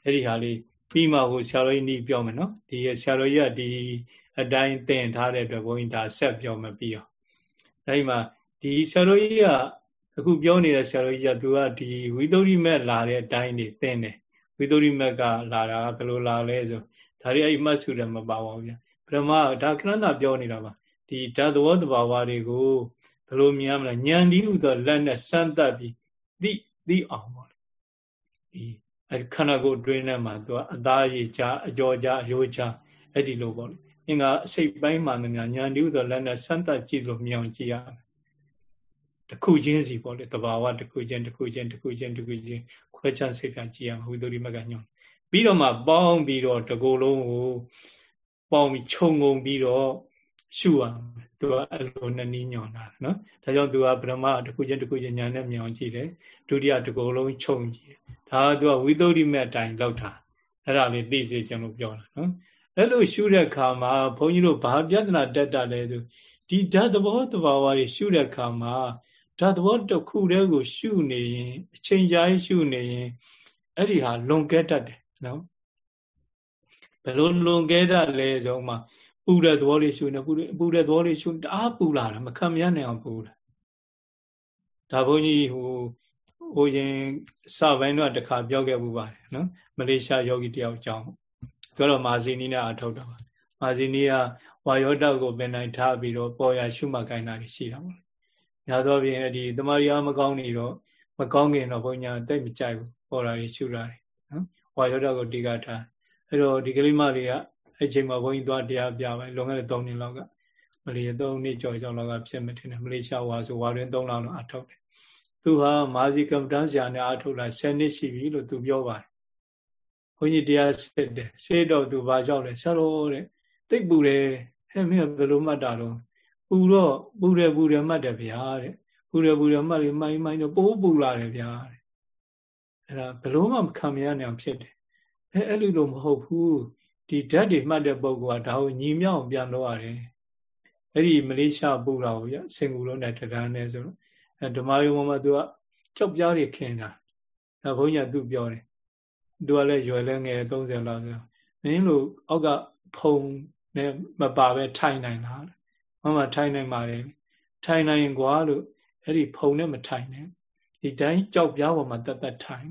အဲ့ဒီဟာလေးပြီးမှဟိုဆရာတော်ကြီးနီးပြောမယ်နော်ဒီဆရာတော်ကြီးကဒီအတိုင်းသင်ထားတဲ့အတွက်ဘုန်းကြီးဒါဆက်ပြောမပြီးအောင်အဲဒီမှာဒီဆရာတော်ကြီးကအခုပြောနေတဲ့ဆရာတော်ကြီးကသူကဒီဝိသုဒ္ဓိမက်လာတဲ့အတိုင်းနေသင်တယ်ဝိသုဒ္ဓိမက်ကလာတာဘယ်လိုလာလဲဆိုဒါတွေအဲ့မှတ်စုတယ်မပါပါဘူးဗျပထမဒါခဏနာပြောနေတာပါ ဒီဓာတ်သဘောတဘာဝတွေကိုဘယ်လိုမြင်ရမလဲဉာဏ်ဒီဥသောလက်နဲ့စမ်းသပ်ပြီးသိသိအောင်ပါဒီအဲ့ခန္ဓာကိုယ်တွင်းထဲမှာသူကအသားရည်ချအကြောချအယိုးချအဲ့ဒီလိုပေါ့လေအင်္ဂါအစိတ်ပိုင်းမှာများဉာဏ်ဒီဥသောလက်နဲ့စမ်းသပ်ကြည့်လို့မြင်အောင်ကြည့်ရမယ်တစ်ခုချင်းစီပေါ့လေတဘာဝတစ်ခုချင်းတစ်ခုချင်းတစ်ခုချင်းတစ်ခုချင်းခွဲခြားစိတ်ပြကြည့်ရမှာဝိသုရိမကညွန်ပြီးတော့မှပေါင်းပြီးတော့တကိုယ်လုံးကိုပေါင်းပြီးခြုံငုံပြီးတော့ ရှုရမယ်သူကအဲ့လိုနဲ့နီးညွန်တာနော်ဒါကြောင့်သူကပထမတစ်ခုချင်းတစ်ခုချင်းညာနဲ့မြောင်ကြည့်တယ်ဒုတိယတကိုယ်လုံးခြုံကြည့်ဒါကသူကဝိသုရိမအတိုင်းလောက်တာအဲ့ဒါလေးသိစေချင်လို့ပြောတာနော်အဲ့လိုရှုတဲ့အခါမှာဘုန်းကြီးတို့ဘာပြဿနာတက်တာလဲဆိုဒီဓာတ်သဘောတဘာဝတွေရှုတဲ့အခါမှာဓာတ်သဘောတစ်ခုတည်းကို ရှုနေရင်အချိန်ကြာရှုနေရင်အဲ့ဒီဟာလွန်ကဲတတ်တယ်နော်ဘယ်လိုလွန်ကဲတတ်လဲဆိုမှပူ တဲ့သဘောလေးရှုနေပူပူတဲ့သဘောလေးရှုတအားပူလာတာမခံမရနိုင်အောင်ပူလာဒါဘုန်းကြီးဟိုဟိုရင်စပိုင်းတော့တခါပြောခဲ့မှုပါတယ်နော်မလေးရှားယောဂီတယောက်ကြောင်းပြောတော့မာဇီနီနဲ့အထောက်တော့မာဇီနီကဝါယောတောက်ကိုပင်တိုင်းထားပြီးတော့ပေါ်ရရှုမှတ်ခိုင်းတာရှိတာပေါ့များသောဖြင့်ဒီတမာရီအားမကောင်းနေတော့မကောင်းခင်တော့ဘုညာတိတ်မကြိုက်ဘူးပေါ်လာပြီးရှုလာတယ်နော်ဝါယောဓာတ်ကိုတိကထားအဲ့တော့ဒီကလေးမလေးက အဲ့ချိန်မှာဘုန်းကြီးသွားတရားပြပါလွန်ခဲ့တဲ့3နှစ်လောက်ကမလေး3နှစ်ကျော်ကျော်လောက်ကဖြစ်မထင်တယ်မလေးရှားဝါဆိုဝါတွင်3လောက်တော့အထောက်တယ်သူဟာမာဇီကမ္မတန်းဆရာနဲ့အထုတ်လာ10နှစ်ရှိပြီလို့သူပြောပါတယ်ဘုန်းကြီးတရားစစ်တယ်စေတော့သူဘာကြောက်လဲဆရာတော်တဲ့တိတ်ပူတယ်ဟဲ့မင်းဘယ်လိုမှတ်တာတော့ပူတော့ပူတယ်ပူတယ်မှတ်တယ်ဗျာတဲ့ပူတယ်ပူတယ်မှတ်ပြီးမိုင်းမိုင်းတော့ပိုးပူလာတယ်ဗျာတဲ့အဲ့ဒါဘလို့မှခံမရနိုင်အောင်ဖြစ်တယ်အဲအဲ့လိုလိုမဟုတ်ဘူး ဒီဓာတ်တွေမှတ်တဲ့ပုံကဒါကိုညီမြောက်ပြန်လို့ရတယ်အဲ့ဒီမလေးရှားပူတာကိုဗျစင်ကူလုံးနဲ့တရားနဲ့ဆိုတော့အဲဓမ္မယုံမှာသူကကြောက်ပြားတွေခင်းတာဒါဘုန်းကြီးကသူပြောတယ်သူကလည်းရွယ်လဲငယ်30လောက်ဆိုမင်းတို့အောက်ကဖုံနဲ့မပါပဲထိုင်နိုင်လားမမထိုင်နိုင်ပါတယ်ထိုင်နိုင်ရင်ကွာလို့အဲ့ဒီဖုံနဲ့မထိုင်နဲ့ဒီတိုင်းကြောက်ပြားပေါ်မှာတက်တက်ထိုင်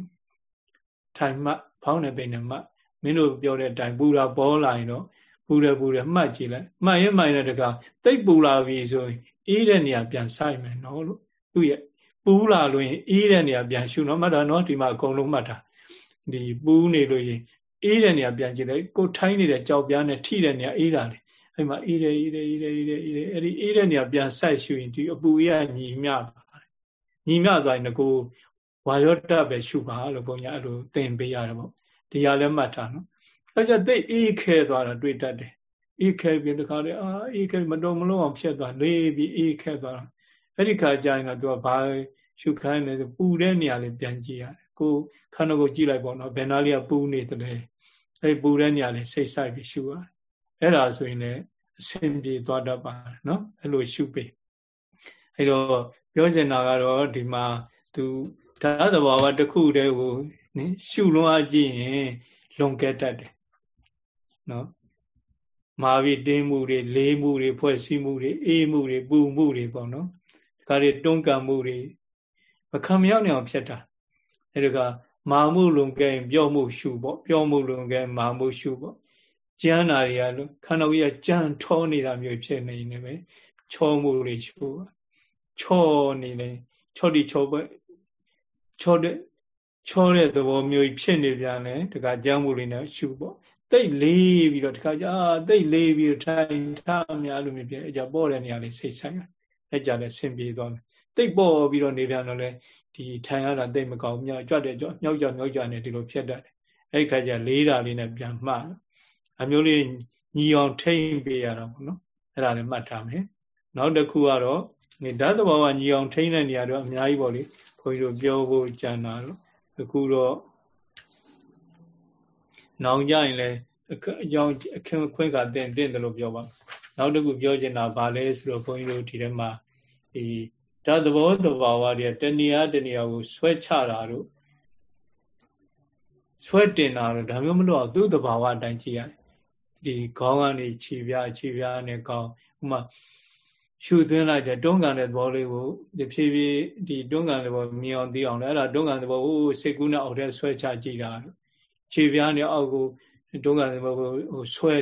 ထိုင်မှဖောင်းနေပိနေမှ မင်းတို့ပြောတဲ့အတိုင်းပူတာပေါ်လာရင်တော့ပူတယ်ပူတယ်မှတ်ကြည့်လိုက်မှတ်ရင်မှတ်ရင်တကတိတ်ပူလာပြီဆိုရင်အေးတဲ့နေရာပြန်ဆိုင်မယ်နော်လို့သူ့ရဲ့ပူလာလို့ရင်အေးတဲ့နေရာပြန်ရှုနော်မှတ်တာနော်ဒီမှာအကုန်လုံးမှတ်တာဒီပူးနေလို့ရင်အေးတဲ့နေရာပြန်ကြည့်လိုက်ကိုထိုင်းနေတဲ့ကြောက်ပြားနဲ့ထိတဲ့နေရာအေးတာလေအဲ့မှာအေးတယ်အေးတယ်အေးတယ်အေးတယ်အေးတယ်အဲ့ဒီအေးတဲ့နေရာပြန်ဆက်ရှုရင်ဒီအပူရညီမျှပါတယ်ညီမျှသွားရင်ကိုဝါရော့တက်ပဲရှုပါလို့ဘုန်းကြီးအဲ့လိုသင်ပေးရတယ်ပေါ့ ဒီဟာလည်းမှတ်ထားနော်အဲ့ကျသိအေးခဲသွားတာတွေ့တတ်တယ်အေးခဲပြီးတခါလေအာအေးခဲမတုံမလုံးအောင်ဖြစ်သွားလေးပြီးအေးခဲသွားတာအဲ့ဒီခါကျရင်တော့သူကဘာရှုခိုင်းလဲပူတဲ့နေရာလေးပြန်ကြည့်ရတယ်ကိုခန္ဓာကိုကြည့်လိုက်ပေါ့နော်ဘယ်နာလေးကပူနေတယ်အဲ့ပူတဲ့နေရာလေးစိတ်ဆိုင်ပြီးရှုရတယ်အဲ့ဒါဆိုရင်လည်းအဆင်ပြေသွားတတ်ပါတယ်နော်အဲ့လိုရှုပေးအဲ့တော့ပြောချင်တာကတော့ဒီမှာသူဓာတ်သဘာဝတစ်ခုတည်းကို နိရှုလွန်အားကြည့်ရင်လွန်ကဲတတ်တယ်နော်မာပြီးတင်းမှုတွေလေးမှုတွေဖွဲ့စည်းမှုတွေအေးမှုတွေပူမှုတွေပေါ့နော်ဒါကြတွေတွန်းကန်မှုတွေမခံမရောက်နိုင်အောင်ဖြစ်တာအဲဒီကမာမှုလွန်ကဲရင်ပြောမှုရှုပေါ့ပြောမှုလွန်ကဲမာမှုရှုပေါ့ကျမ်းနာတွေကလို့ခန္ဓာကိုယ်ကကြံထောနေတာမျိုးဖြစ်နေနေပဲချောမှုတွေရှုချောနေလေချောတိချောပဲချောတဲ့ ချောတဲ့သဘောမျိုးဖြစ်နေပြန်တယ်တခါကြမ်းမှုလေးနဲ့ရှုပေါ့တိတ်လေးပြီးတော့တခါကြာတိတ်လေးပြီးတော့ထိုင်ထားအများလိုမျိုးဖြစ်အကြပေါ့တဲ့နေရာလေးစိတ်ဆိုင်အဲ့ကြလည်းဆင်ပြေသွားမယ်တိတ်ပေါ့ပြီးတော့နေပြန်တော့လေဒီထိုင်ရတာတိတ်မကောင်းမြောက်ကြွတဲ့ကြောမြောက်ကြမြောက်ကြနေဒီလိုဖြစ်တတ်တယ်အဲ့ခါကျလေးတာလေးနဲ့ပြန်မှတ်အမျိုးလေးညီအောင်ထိမ့်ပေးရတာပေါ့နော်အဲ့ဒါလည်းမှတ်ထားမယ်နောက်တစ်ခုကတော့နေဓာတ်သဘာဝညီအောင်ထိမ့်တဲ့နေရာတော့အများကြီးပေါ့လေဘုန်းကြီးတို့ပြောဖို့ကြံတာတော့ အခုတော့နောင်ကြရင်လည်းအကြောင်းအခင်းခွင့်ကတင်တင်တယ်လို့ပြောပါနောက်တစ်ခုပြောချင်တာဗာလဲဆိုတော့ဘုန်းကြီးတို့ဒီထဲမှာဒီဓာတ်သဘောသဘာဝတွေတဏှာတဏှာကိုဆွဲချတာတို့ဆွဲတင်တာတို့ဒါမျိုးမလို့သူ့သဘာဝအတိုင်းကြည့်ရတယ်ဒီခေါင်းကနေခြေပြားခြေပြားနဲ့ခေါင်းဥမာ ရှုသွင်းလိုက်တဲ့တွန်းကန်တဲ့သဘောလေးကိုဒီဖြည်းဖြည်းဒီတွန်းကန်တဲ့ဘောမြင်အောင်သိအောင်လည်းအဲ့ဒါတွန်းကန်တဲ့ဘောဟိုစိတ်ကူးနဲ့အောက်ထဲဆွဲချကြည့်တာခြေပြားနဲ့အောက်ကိုတွန်းကန်တဲ့ဘောကိုဟိုဆွဲ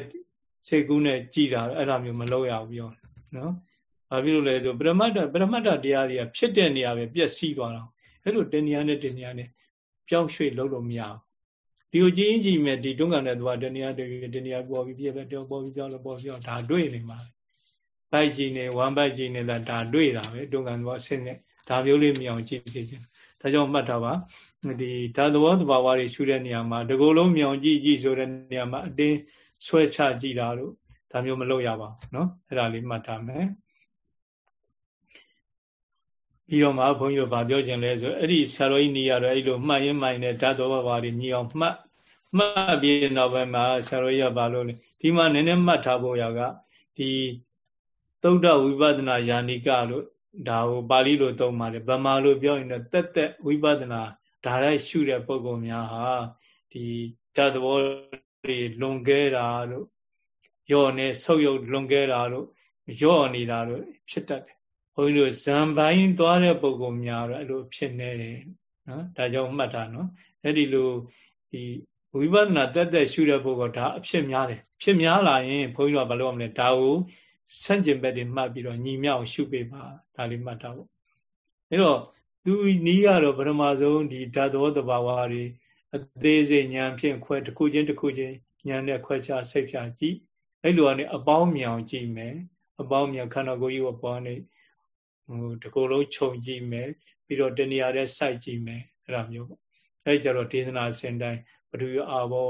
စိတ်ကူးနဲ့ကြည့်တာအဲ့ဒါမျိုးမလုပ်ရဘူးပြောနော်။ဘာဖြစ်လို့လဲဆိုပရမတ္တပရမတ္တတရားတွေကဖြစ်တဲ့နေရာပဲပြည့်စည်သွားတာ။အဲ့လိုတဏှာနဲ့တဏှာနဲ့ပြောင်းရွှေ့လုပ်လို့မရဘူး။ဒီကိုကြည့်ကြည့်မယ်ဒီတွန်းကန်တဲ့သွားတဏှာတဏှာပေါ်ပြီးပြည့်ပဲပြောပေါ်ပြီးပြောလို့ပေါ်ပြောဒါတွေ့နေမှာ။ ဘိုက်ကြည့်နေဝမ်ဘိုက်ကြည့်နေလားဒါတွေ့တာပဲတွန်းကန်သွားအစစ်နဲ့ဒါမျိုးလေးမြင်အောင်ကြည့်စေချင်။ဒါကြောင့်မှတ်ထားပါဒီဓာတ်သဘောသဘာဝတွေရှုတဲ့နေရာမှာဒီကိုယ်လုံးမြောင်ကြည့်ကြည့်ဆိုတဲ့နေရာမှာအတင်းဆွဲချကြည့်တာတို့ဒါမျိုးမလုပ်ရပါဘူးเนาะအဲ့ဒါလေးမှတ်ထားမယ်ပြီးတော့မှဘုန်းကြီးတို့ဗာပြောခြင်းလဲဆိုအဲ့ဒီဆရာတော်ကြီးနေရတော့အဲ့လိုမှတ်ရင်မှိုင်တဲ့ဓာတ်တော်ဘာတွေညီအောင်မှတ်မှတ်ပြီးတော့ဘယ်မှာဆရာတော်ကြီးကဗာလို့လဲဒီမှာနည်းနည်းမှတ်ထားဖို့ရကဒီ သုဒ္ဓဝိပဿနာယာနိကလို့ဒါကိုပါဠိလိုသုံးပါတယ်ဗမာလိုပြောရင်တော့တက်တက်ဝိပဿနာဒါရိုက်ရှုတဲ့ပုံကောင်များဟာဒီဓာတ်သဘောတွေလွန်ခဲ့တာလို့ယော့နဲ့ဆုပ်ယုပ်လွန်ခဲ့တာလို့ယော့နေတာလို့ဖြစ်တတ်တယ်ဘုန်းကြီးတို့ဇံပိုင်းသွားတဲ့ပုံကောင်များတော့အဲ့လိုဖြစ်နေတယ်နော်ဒါကြောင့်မှတ်တာနော်အဲ့ဒီလိုဒီဝိပဿနာတက်တက်ရှုတဲ့ပုဂ္ဂိုလ်ဒါအဖြစ်များတယ်ဖြစ်များလာရင်ဘုန်းကြီးတို့ကဘာလို့ရမလဲဒါကို ဆန့်ကျင်ဘက်တွေမှတ်ပြီးတော့ညီမြောက်ရှုပေးပါဒါလေးမှတ်တာပေါ့အဲ့တော့သူနီးကတော့ပထမဆုံးဒီဓာတ်တော်တဘာဝတွေအသေးစိတ်ဉာဏ်ဖြင့်ခွဲတစ်ခုချင်းတစ်ခုချင်းဉာဏ်နဲ့ခွဲခြားစိတ်ဖြာကြည့်အဲ့လိုကနေအပေါင်းမြောင်ကြည့်မယ်အပေါင်းမြောင်ခန္ဓာကိုယ်ကြီးကိုပေါင်းနေဟိုတကူလုံးခြုံကြည့်မယ်ပြီးတော့တဏှာတဲ့စိုက်ကြည့်မယ်အဲ့လိုမျိုးပေါ့အဲ့ကြတော့ဒေသနာစင်တိုင်းဘဒုရအာဘော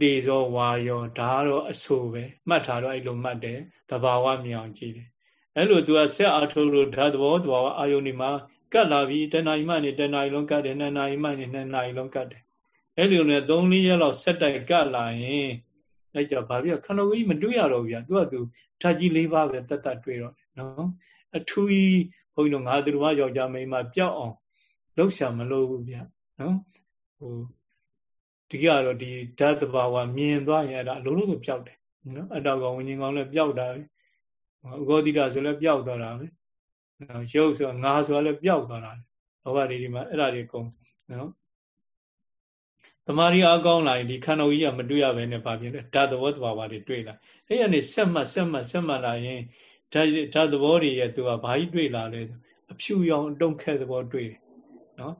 တေဇောဝါယောဒါကတော့အဆိုပဲမှတ်ထားတော့အဲ့လိုမှတ်တယ်တဘာဝမြောင်ကြည့်တယ်အဲ့လိုသူကဆက်အားထုတ်လို့ဓာတ်သဘောတဘာဝအာယုန်ဒီမှာကတ်လာပြီတဏှာကြီးမှနေတဏှာကြီးလုံးကတ်တယ်နှစ်နာရီမှနေနှစ်နာရီလုံးကတ်တယ်အဲ့လိုနဲ့3 4ရက်လောက်ဆက်တိုက်ကတ်လာရင်အဲ့ကြဘာဖြစ်ခန္ဓာကိုယ်ကြီးမတွေ့ရတော့ဘူးဗျာသူကသူဓာတ်ကြီး၄ပါးပဲတတ်တတ်တွေ့တော့တယ်နော်အထူးကြီးဘုန်းကြီးတို့ငါသူတော်ယောက်ျားမိန်းမပျောက်အောင်လှုပ်ရှားမလို့ဘူးဗျာနော်ဟို ဒီကတော့ဒီဓာတ်တဘာဝမြင်သွားရင်အဲ့ဒါအလုံးလုံးကိုပျောက်တယ်နော်အတောကောင်ဝิญဉ်ကောင်လည်းပျောက်တာပဲဥဂောတိတာဆိုလည်းပျောက်သွားတာပဲနော်ရုပ်ဆိုငါဆိုလည်းပျောက်သွားတာလောဘတွေဒီမှာအဲ့ဒါတွေကုန်နော်တမာရီအကောင်းလာရင်ဒီခန္ဓာကြီးကမတွေ့ရဘဲနဲ့ဘာဖြစ်လဲဓာတ်သဘောတဘာဝတွေတွေ့လာအဲ့ရနေဆက်မှတ်ဆက်မှတ်ဆက်မှတ်လာရင်ဓာတ်ဓာတ်သဘောတွေရဲ့သူကဘာကြီးတွေ့လာလဲအဖြူရောင်တုံးခဲသဘောတွေ့တယ်နော်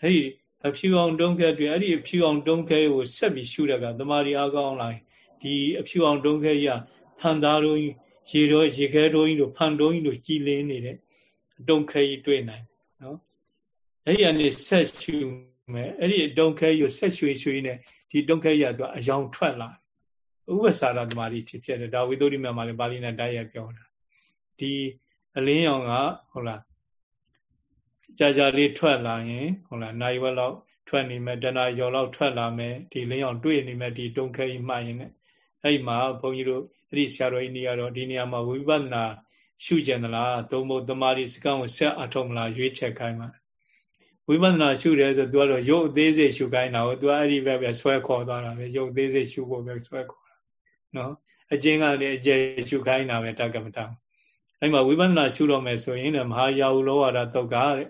အဲ့ဒီ အဖြူအောင်တုံးခဲတွေ့အဲ့ဒီအဖြူအောင်တုံးခဲကိုဆက်ပြီးရှုတဲ့ကတမာရီအကောင်းလာရင်ဒီအဖြူအောင်တုံးခဲကြီးကဖန်သားတို့ရေတော့ရေခဲတို့ကြီးတို့ဖန်တုံးကြီးတို့ကြည်လင်းနေတဲ့အတုံးခဲကြီးတွေ့နိုင်နော်အဲ့ဒီကနေဆက်ရှုမယ်အဲ့ဒီတုံးခဲကြီးကိုဆက်ရွှေရွှေနဲ့ဒီတုံးခဲကြီးကအယောင်ထွက်လာဥပ္ပစာရသမารီဖြစ်ဖြစ်တယ်ဒါဝိသုဒ္ဓိမြတ်မှာလည်းပါဠိနဲ့တိုက်ရိုက်ပြောတာဒီအလင်းရောင်ကဟုတ်လား ကြာကြာလေးထွက်လာရင်ဟုတ်လားနိုင်ဝက်လောက်ထွက်နေမယ်တဏှာရော်လောက်ထွက်လာမယ်ဒီလင်းရောင်တွေ့နေမယ်ဒီတုံးခဲကြီးမှရင်လည်းအဲ့မှာဘုန်းကြီးတို့အဲ့ဒီဆရာတော်ကြီးနေရာတော့ဒီနေရာမှာဝိပဿနာရှုကျင်သလားသုံးဖို့တမာရီစကံကိုဆက်အထုံးမလားရွေးချက်ခိုင်းမှာဝိပဿနာရှုတယ်ဆိုသူကတော့ရုပ်အသေးစိတ်ရှုခိုင်းတာကိုသူကအဲ့ဒီဘက်ပဲဆွဲခေါ်သွားတာပဲရုပ်အသေးစိတ်ရှုဖို့ပဲဆွဲခေါ်တာနော်အကျဉ်းကလည်းအကျယ်ရှုခိုင်းတာပဲတက္ကမတအဲ့မှာဝိပဿနာရှုတော့မယ်ဆိုရင်လည်းမဟာယာဟုလောဝါဒတုတ်ကတဲ့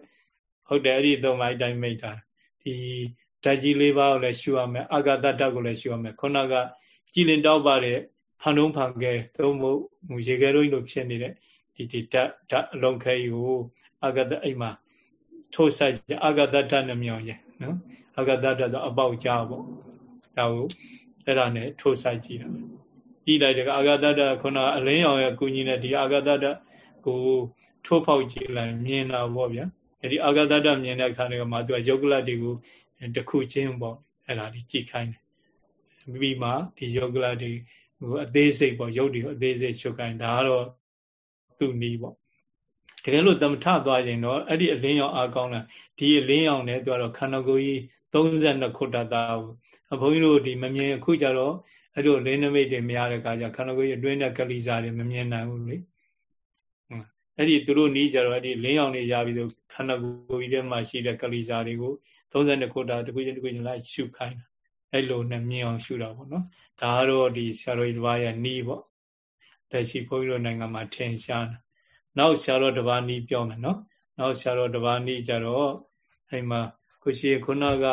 ဟုတ်တယ်အဲ့ဒီသုံးပါးအတိုင်းမိတ်တာဒီဓာတ်ကြီးလေးပါးကိုလည်းရှုရမယ်အာဂတတ္တကိုလည်းရှုရမယ်ခုနကကြည်လင်တောက်ပါတဲ့ဖန်တုံးဖန်ကဲသုံးဖို့ရေခဲတို့လိုဖြစ်နေတဲ့ဒီဒီဓာတ်ဓာတ်အလုံးခဲကြီးကိုအာဂတအိမ်မှာထိုးဆိုင်အာဂတတ္တနဲ့မြောင်ရဲ့နော်အာဂတတ္တဆိုအပေါက်ကြားပေါ့ဒါကိုအဲ့ဒါနဲ့ထိုးဆိုင်ကြည့်တာကြည့်လိုက်တယ်အာဂတတ္တခုနအလင်းရောင်ရဲ့ကုညီနဲ့ဒီအာဂတတ္တကိုထိုးဖောက်ကြည့်လိုက်မြင်တာပေါ့ဗျာ အဲ့ဒီအာဂတတ္တမြင်တဲ့အခါတွေကမှသူကယုတ်ကလတ်တွေကိုတစ်ခုချင်းပေါ့အဲ့ဒါဒီကြည့်ခိုင်းတယ်ပြီးမှဒီယောဂလတွေဟိုအသေးစိတ်ပေါ့ရုပ်တွေအသေးစိတ်ချုပ်ခိုင်းဒါကတော့သူ့နီးပေါ့တကယ်လို့သမထသွားရင်တော့အဲ့ဒီအလင်းရောင်အားကောင်းလာဒီအလင်းရောင်နဲ့သူကတော့ခန္ဓာကိုယ်ကြီး32ခုတတ်တာဘုန်းကြီးတို့ဒီမမြင်အခုကြတော့အဲ့လိုလင်းနမိတ်တွေမရတဲ့အခါကျခန္ဓာကိုယ်ကြီးအတွင်းနဲ့ကလိစာတွေမမြင်နိုင်ဘူးလေ အဲ့ဒီသူတို့နီးကြတော့အဲ့ဒီလင်းရောင်တွေရပြီးတော့ခန္ဓာကိုယ်ကြီးထဲမှာရှိတဲ့ကလိစာတွေကို32ခုတာတခုချင်းတခုချင်းလိုက်ရှုခိုင်းတာအဲ့လိုနဲ့မြင်အောင်ရှုတာပေါ့နော်ဒါကတော့ဒီဆရာတော်ကြီးတစ်ပါးရဲ့နီးပေါ့လက်ရှိဘုန်းကြီးတို့နိုင်ငံမှာထင်ရှားတယ်နောက်ဆရာတော်တစ်ပါးနီးပြောမယ်နော်နောက်ဆရာတော်တစ်ပါးနီးကြတော့အဲ့မှာကိုရှိခုနက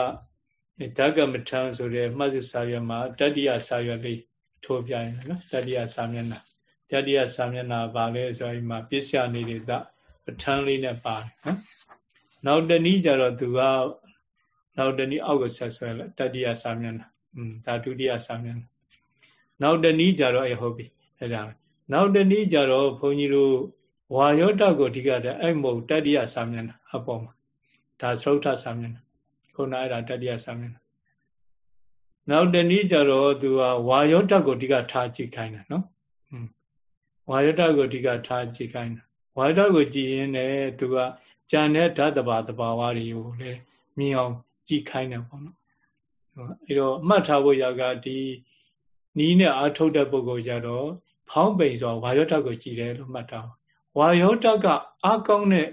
ဓကမထံဆိုတဲ့မှတ်စုစာရွက်မှာတတိယစာရွက်လေးထိုးပြရင်နော်တတိယစာမျက်နှာ တတိယစာမျက်နှာပါလဲဆိုရင်မှပစ္စယနေရတပဋ္ဌာန်းလေးနဲ့ပါတယ်နော်နောက်တနည်းကျတော့သူကနောက်တနည်းအောက်ကဆက်ဆွဲလိုက်တတိယစာမျက်နှာอืมဒါဒုတိယစာမျက်နှာနောက်တနည်းကျတော့အဲဟုတ်ပြီအဲဒါနောက်တနည်းကျတော့ဘုန်းကြီးတို့ဝါယောတကိုအဓိကတဲ့အဲ့မဟုတ်တတိယစာမျက်နှာအပေါ်မှာဒါသုဒ္ဓစာမျက်နှာခုနအဲ့ဒါတတိယစာမျက်နှာနောက်တနည်းကျတော့သူကဝါယောတကိုအဓိကထားကြည့်ခိုင်းတာနော် ဝါယောတကိုအဓိကထားကြည့်ခိုင်းတာဝါယောတကိုကြည့်ရင်းနဲ့သူကကြံတဲ့ဓာတ်တဘာတဘာဝတွေကိုလည်းမြင်အောင်ကြည်ခိုင်းတယ်ပေါ့နော်အဲတော့အမှတ်ထားဖို့ရကဒီနီးနဲ့အာထုတ်တဲ့ပုဂ္ဂိုလ်ကြတော့ဖောင်းပိန်ဆိုဝါယောဓာတ်ကိုကြည်တယ်လို့မှတ်ထားဝါယောဓာတ်ကအာကောင်းတဲ့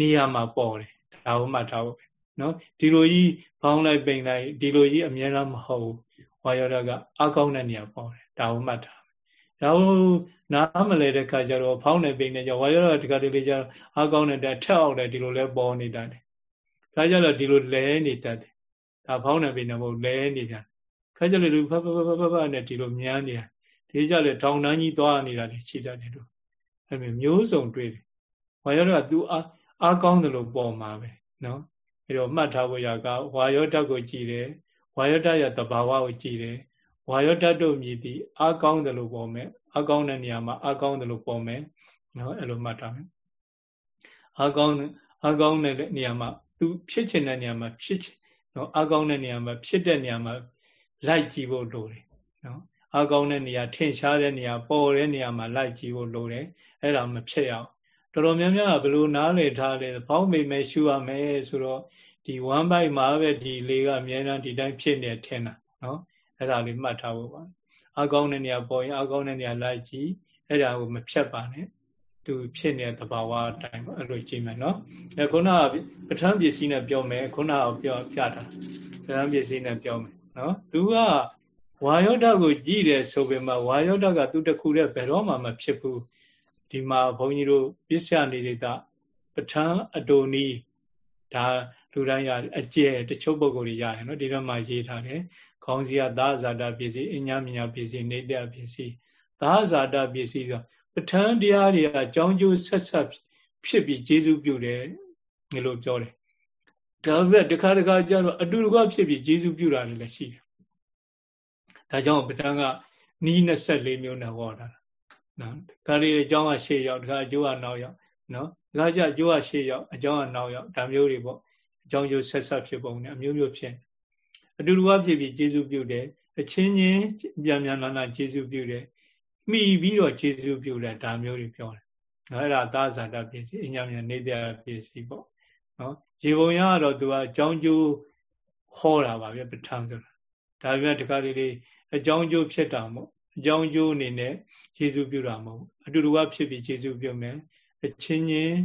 နေရာမှာပေါ်တယ်ဒါကိုမှတ်ထားဖို့ပဲနော်ဒီလိုကြီးဖောင်းလိုက်ပိန်လိုက်ဒီလိုကြီးအများလားမဟုတ်ဘူးဝါယောဓာတ်ကအာကောင်းတဲ့နေရာပေါ်တယ်ဒါကိုမှတ်ထား ဒါကိုနားမလဲတဲ့ခါကျတော့ဖောင်းနေပိန်နေကြဝါယောဓာတ်တကတည်းကကျတော့အာကောင်းတဲ့ထက်အောင်တယ်ဒီလိုလဲပေါ်နေတတ်တယ်ခါကြတော့ဒီလိုလဲနေတတ်တယ်ဒါဖောင်းနေပြီတော့မဟုတ်လဲနေကြခါကြလို့ဖဖဖဖဖနဲ့ဒီလိုမြန်းနေတာဒီကြလေထောင်တန်းကြီးသွားနေတာတွေရှိတတ်တယ်တို့အဲမျိုးစုံတွေ့တယ်ဝါယောတော့ तू အားအားကောင်းတယ်လို့ပေါ်မှာပဲနော်အဲတော့မှတ်ထားဖို့ရကဝါယောဓာတ်ကိုကြည်တယ်ဝါယောဓာတ်ရဲ့တဘာဝကိုကြည်တယ် ဝါယောဓာတ်တို့မြည်သည်အားကောင်းတယ်လို့ပေါ်မယ်အားကောင်းတဲ့နေရာမှာအားကောင်းတယ်လို့ပေါ်မယ်နော်အဲ့လိုမှတ်ထားမယ်အားကောင်းအားကောင်းတဲ့နေရာမှာသူဖြစ်ချင်တဲ့နေရာမှာဖြစ်ချင်နော်အကောင်းတဲ့နေရာမှာဖြစ်တဲ့နေရာမှာလိုက်ကြည့်ဖို့လိုတယ်နော်အကောင်းတဲ့နေရာထင်ရှားတဲ့နေရာပေါ်တဲ့နေရာမှာလိုက်ကြည့်ဖို့လိုတယ်အဲ့ဒါမဖြစ်ရအောင်တော်တော်များများကဘယ်လိုနားလည်ထားလဲဘောင်းမိမဲရှူရမယ်ဆိုတော့ဒီ1 byte မှာပဲဒီလေးကအများအားဒီတိုင်းဖြစ်နေထင်တာနော် အဲ့ဒါလေးမှတ်ထားဖို့ပါအကောင်းတဲ့နေရာပေါ်ရင်အကောင်းတဲ့နေရာလိုက်ကြည့်အဲ့ဒါကိုမဖြတ်ပါနဲ့သူဖြစ်နေတဲ့သဘာဝအတိုင်းအဲ့လိုကြည့်မယ်နော်အဲခုနကပဋ္ဌာန်းပစ္စည်းနဲ့ပြောမယ်ခုနကပြောပြတာပဋ္ဌာန်းပစ္စည်းနဲ့ပြောမယ်နော်သူကဝါယောဓာတ်ကိုကြည့်တယ်ဆိုပေမဲ့ဝါယောဓာတ်ကသူတခုတည်းဘယ်တော့မှမဖြစ်ဘူးဒီမှာဘုန်းကြီးတို့ပစ္စယနေတာပဋ္ဌာန်းအတူနီးဒါလူတိုင်းရအကျဲတချို့ပုဂ္ဂိုလ်တွေရတယ်နော်ဒီတော့မှရေးထားတယ် ခေါင်းစည်းကသာဇာတာပစ္စည်းအညာမညာပစ္စည်းနေတဲ့ပစ္စည်းသာဇာတာပစ္စည်းဆိုပဋ္ဌာန်းတရားတွေကအကြောင်းကျိုးဆက်ဆက်ဖြစ်ပြီးကျေစုပြုတယ်ငါလို့ပြောတယ်ဒါပေမဲ့တခါတခါကျတော့အတူတကွဖြစ်ပြီးကျေစုပြုတာလည်းရှိတယ်ဒါကြောင့်ပဋ္ဌာန်းကနီး24မျိုးနဲ့ဟောတာနော်ဒါလေးအကြောင်းကရှေ့ရောက်တခါအကျိုးကနောက်ရောက်နော်ဒါကြအကျိုးကရှေ့ရောက်အကြောင်းကနောက်ရောက်ဒါမျိုးတွေပေါ့အကြောင်းကျိုးဆက်ဆက်ဖြစ်ပုံနဲ့အမျိုးမျိုးဖြစ် အတူတကွဖြစ်ပြီးကျေစုပြုတယ်အချင်းချင်းပြန်ပြန်လာလာကျေစုပြုတယ်မှီပြီးတော့ကျေစုပြုတယ်ဒါမျိုးတွေပြောတယ်နော်အဲ့ဒါသာဇာတပစ္စည်းအညာမြန်နေတဲ့ပစ္စည်းပေါ့နော်ရေပုံရကတော့သူကအကြောင်းကျိုးဟောတာပါဗျပဋ္ဌာန်းဆိုတာဒါပေမဲ့တခါလေးလေးအကြောင်းကျိုးဖြစ်တာမို့အကြောင်းကျိုးအနေနဲ့ကျေစုပြုတာမဟုတ်အတူတူကဖြစ်ပြီးကျေစုပြုမယ်အချင်းချင်း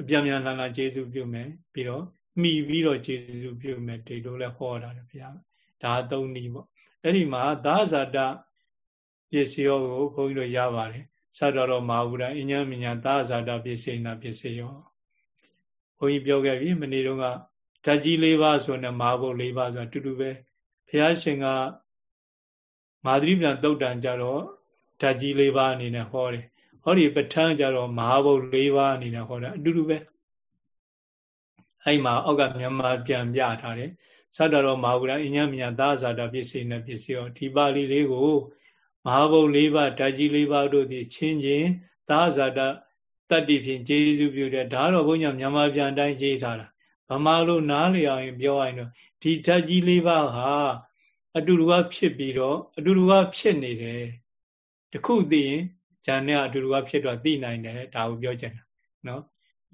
အပြန်ပြန်လှန်လှန်ကျေစုပြုမယ်ပြီးတော့ မှီပြီးတော့ကျေစုပြုမယ်ဒီလိုလဲဟောတာလေဘုရားဒါသုံးနည်းပေါ့အဲ့ဒီမှာသာဇာတပစ္စည်းရောကိုဘုန်းကြီးတို့ရပါတယ်သတ္တရောမာဟုရအញ្ញမညာသာဇာတပစ္စည်းနာပစ္စည်းရောဘုန်းကြီးပြောခဲ့ပြီမနေ့တုန်းကဓာတ်ကြီး၄ပါးဆိုနဲ့မာဘုတ်၄ပါးဆိုအတူတူပဲဘုရားရှင်ကမာသရိပြန်တုတ်တန်ကြတော့ဓာတ်ကြီး၄ပါးအနေနဲ့ဟောတယ်ဟောဒီပဋ္ဌာန်းကြတော့မဟာဘုတ်၄ပါးအနေနဲ့ဟောတာအတူတူပဲ အဲ့မှာအောက်ကမြန်မာပြန်ပြထားတယ်သတ္တရောမဟာဗုဒ္ဓအញ្ញမညာသာဇာတာပစ္စည်းနဲ့ပစ္စည်းရောဒီပါဠိလေးကိုမဟာဘုတ်၄ပါးဓာတ်ကြီး၄ပါးတို့သည်ချင်းချင်းသာဇာတာတတ္တိဖြင့်ကျေးဇူးပြုတဲ့ဒါတော့ဘုညာမြန်မာပြန်တိုင်းရေးထားတာဗမာလိုနားလည်အောင်ပြောရရင်တော့ဒီဓာတ်ကြီး၄ပါးဟာအတူတူကဖြစ်ပြီးတော့အတူတူကဖြစ်နေတယ်တခုသိရင်ဉာဏ်နဲ့အတူတူကဖြစ်တော့သိနိုင်တယ်ဒါကိုပြောချင်တာနော်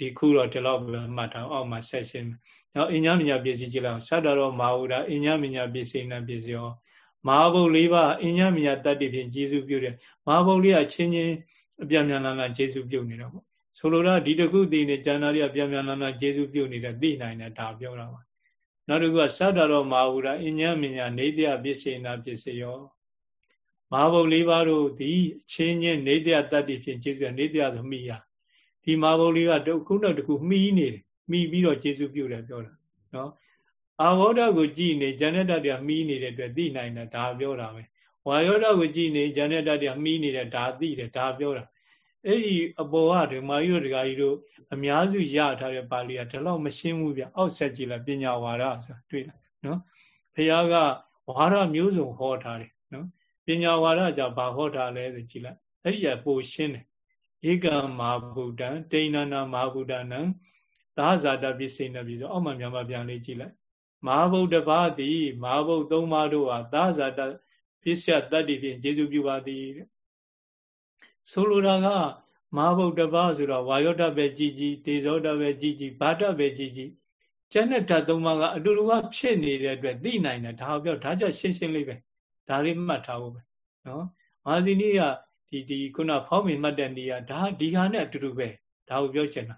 ဒီခုတော့ဒီလောက်ပဲမှတ်ထားအောက်မှာဆက်ရှင်းမယ်။နောက်အဉ္ဇမညာပစ္စည်းကြည့်လိုက်ဆတ္တရောမာဟုတာအဉ္ဇမညာပစ္စည်းနဲ့ပစ္စည်းရောမဟာဘုတ်လေးပါအဉ္ဇမညာတတ္တိဖြင့်ကျေစုပြုတယ်။မဟာဘုတ်လေးကချင်းချင်းအပြမြန်လာလာကျေစုပြုနေတော့ပေါ့။ဆိုလိုတာဒီတကုသိနေဇန္နာရီကပြမြန်လာလာကျေစုပြုနေတဲ့သိနိုင်တဲ့ဒါပြောတာပါ။နောက်တစ်ခုကဆတ္တရောမာဟုတာအဉ္ဇမညာနေတ္တပစ္စည်းနဲ့ပစ္စည်းရောမဟာဘုတ်လေးပါတို့သည်ချင်းချင်းနေတ္တတတ္တိဖြင့်ကျေစုနေတ္တဆိုမိရာ။ ဒီမဟာဘုတ်လေးကတခုနောက်တခုမှီးနေတယ်မှီးပြီးတော့ကျေစုပြုတယ်ပြောတာနော်အာဝေါဒကိုကြည်နေဂျန်တဲ့တတ်တွေကမှီးနေတဲ့အတွက်သိနိုင်တာဒါပြောတာပဲဝါယောဒကိုကြည်နေဂျန်တဲ့တတ်တွေကမှီးနေတဲ့ဒါသိတယ်ဒါပြောတာအဲ့ဒီအပေါ်ကဓမ္မကြီးတို့ဒကာကြီးတို့အများစုရထားတဲ့ပါဠိကဒီလောက်မရှင်းဘူးဗျအောက်ဆက်ကြည့်လိုက်ပညာဝါဒဆိုတာတွေ့လားနော်ဘုရားကဝါဒမျိုးစုံဟောထားတယ်နော်ပညာဝါဒကြောင့်ဘာဟောထားလဲဆိုကြည့်လိုက်အဲ့ဒီကပိုရှင်းတယ် ဧကမဟာဗုဒ္ဓံတိဏနာမဟာဗုဒ္ဓနံသာဇာတပစ္စေနပြီဆိုအောက်မှာမြန်မာပြန်လေးကြည့်လိုက်မဟာဗုဒ္ဓဘာတိမဟာဗုဒ္ဓသုံးပါးတို့ဟာသာဇာတပစ္စယတတ္တိဖြင့်ကျေစုပြုပါသည်တဲ့ဆိုလိုတာကမဟာဗုဒ္ဓဘာဆိုတော့ဝါယောတပဲကြည်ကြည်ဒေဇောတပဲကြည်ကြည်ဘာတပဲကြည်ကြည်ကျန်တဲ့ဓာတ်သုံးပါးကအတူတူကဖြစ်နေတဲ့အတွက်သိနိုင်တယ်ဒါပြောဒါကြရှင်းရှင်းလေးပဲဒါလေးမှတ်ထားဖို့ပဲနော်မာဇီနီက ဒီဒီခုနဖောင်းမြင်မှတ်တဲ့နေရာဒါဒီဟာနဲ့အတူတူပဲဒါကိုပြောချင်တာ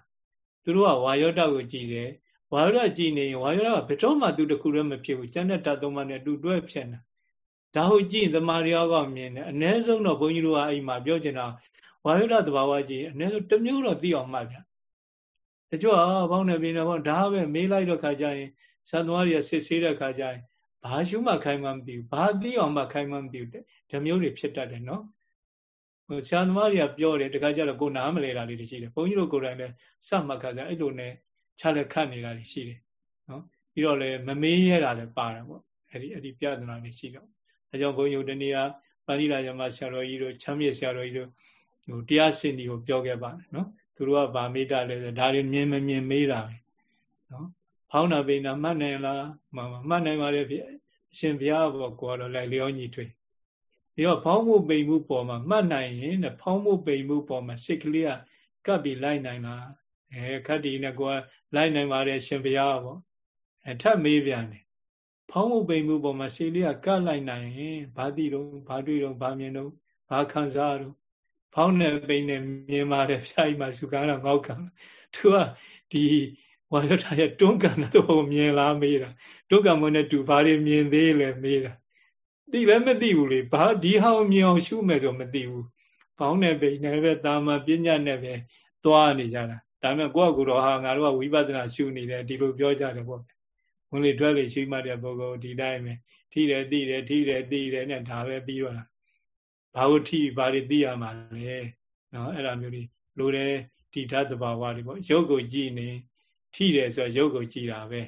သူတို့ကဝါယောတကိုကြည်တယ်ဝါယောတကြည်နေရင်ဝါယောတကဘယ်တော့မှသူတခုတည်းမဖြစ်ဘူးကျန်တဲ့ဓာတ်သုံးပါးနဲ့အတူတွဲဖြစ်နေဒါဟုတ်ကြည့်သမာရိယကမြင်တယ်အ ਨੇ ဆုံးတော့ဘုန်းကြီးတို့ကအိမ်မှာပြောချင်တာဝါယုဒသဘာဝကြည့်အ ਨੇ ဆုံးတစ်မျိုးတော့သိအောင်မှတ်ဗျတချို့ကဘောင်းနေပြီနေဘောင်းဒါပဲမေးလိုက်တော့ခါကြရင်သံသွားရစစ်ဆေးတဲ့ခါကြရင်ဘာရှုမှခိုင်းမှမသိဘူးဘာသိအောင်မှခိုင်းမှမသိဘူးဒီမျိုးတွေဖြစ်တတ်တယ်နော် ဟိုဆရာသမားတွေကပြောတယ်တခါကျတော့ကိုနားမလဲတာလေးတွေရှိတယ်ဘုန်းကြီးတို့ကိုယ်တိုင်လည်းစမှတ်ခါကြအဲ့လိုနဲ့ခြားလက်ခတ်နေတာတွေရှိတယ်နော်ပြီးတော့လည်းမမေးရတာလည်းပါတာပေါ့အဲ့ဒီအဲ့ဒီပြဿနာတွေရှိတော့အဲကြောင့်ဘုန်းကြီးတို့တနေ့ကပါဠိရာဇမဆရာတော်ကြီးတို့ချမ်းမြေဆရာတော်ကြီးတို့ဟိုတရားစင်ဒီကိုပြောခဲ့ပါတယ်နော်သူတို့ကဗာမေတ္တာလဲဆိုဒါတွေမြင်မမြင်မေးတာပဲနော်ဖောင်းတာပိနာမှတ်နိုင်လားမှမှတ်နိုင်ပါလေဖြစ်အရှင်ဘုရားဘောကိုကတော့လိုက်လျောညီထွေ ဒီတော့ဖောင်းမှုပိန်မှုပေါ်မှာမှတ်နိုင်ရင်တဲ့ဖောင်းမှုပိန်မှုပေါ်မှာစိတ်ကလေးကကပ်ပြီးလိုက်နိုင်လားအဲခတ်တီနဲ့ကိုကလိုက်နိုင်ပါတယ်ရှင်ဘုရားပေါ့အဲထပ်မေးပြန်တယ်ဖောင်းမှုပိန်မှုပေါ်မှာစိတ်လေးကကပ်လိုက်နိုင်ရင်ဘာတိတော့ဘာတွေ့တော့ဘာမြင်တော့ဘာခံစားတော့ဖောင်းနေပိန်နေမြင်ပါတယ်ဖြာကြီးမှာစုကားတော့ငေါက်ခံသူကဒီဝါရထာရဲ့တွန်းကန်တော့မြင်လားမေးတာတွန်းကန်မနဲ့တူဘာတွေမြင်သေးလဲမေးတာ သိလည်းမသိဘူးလေဘာဒီဟောင်းမြင်အောင်ရှုမယ်ဆိုမသိဘူးဖောင်းနေပိန်နေပဲတာမပညာနဲ့ပဲသွားနေကြတာဒါပေမဲ့ကိုယ့်အကူတော့ဟာငါတို့ကဝိပဿနာရှုနေတယ်ဒီလိုပြောကြတယ်ပေါ့ဝင်လေတွဲလေရှိမှတဲ့ပုဂ္ဂိုလ်ဒီတိုင်းပဲထိတယ်သိတယ်ထိတယ်သိတယ်နဲ့ဒါပဲပြီးတော့တာဘာလို့ထိဘာတွေသိရမှာလဲနော်အဲ့ဒါမျိုးတွေလိုတယ်ဒီဓာတ်တဘာဝတွေပေါ့ရုပ်ကိုကြည့်နေထိတယ်ဆိုတော့ရုပ်ကိုကြည့်တာပဲ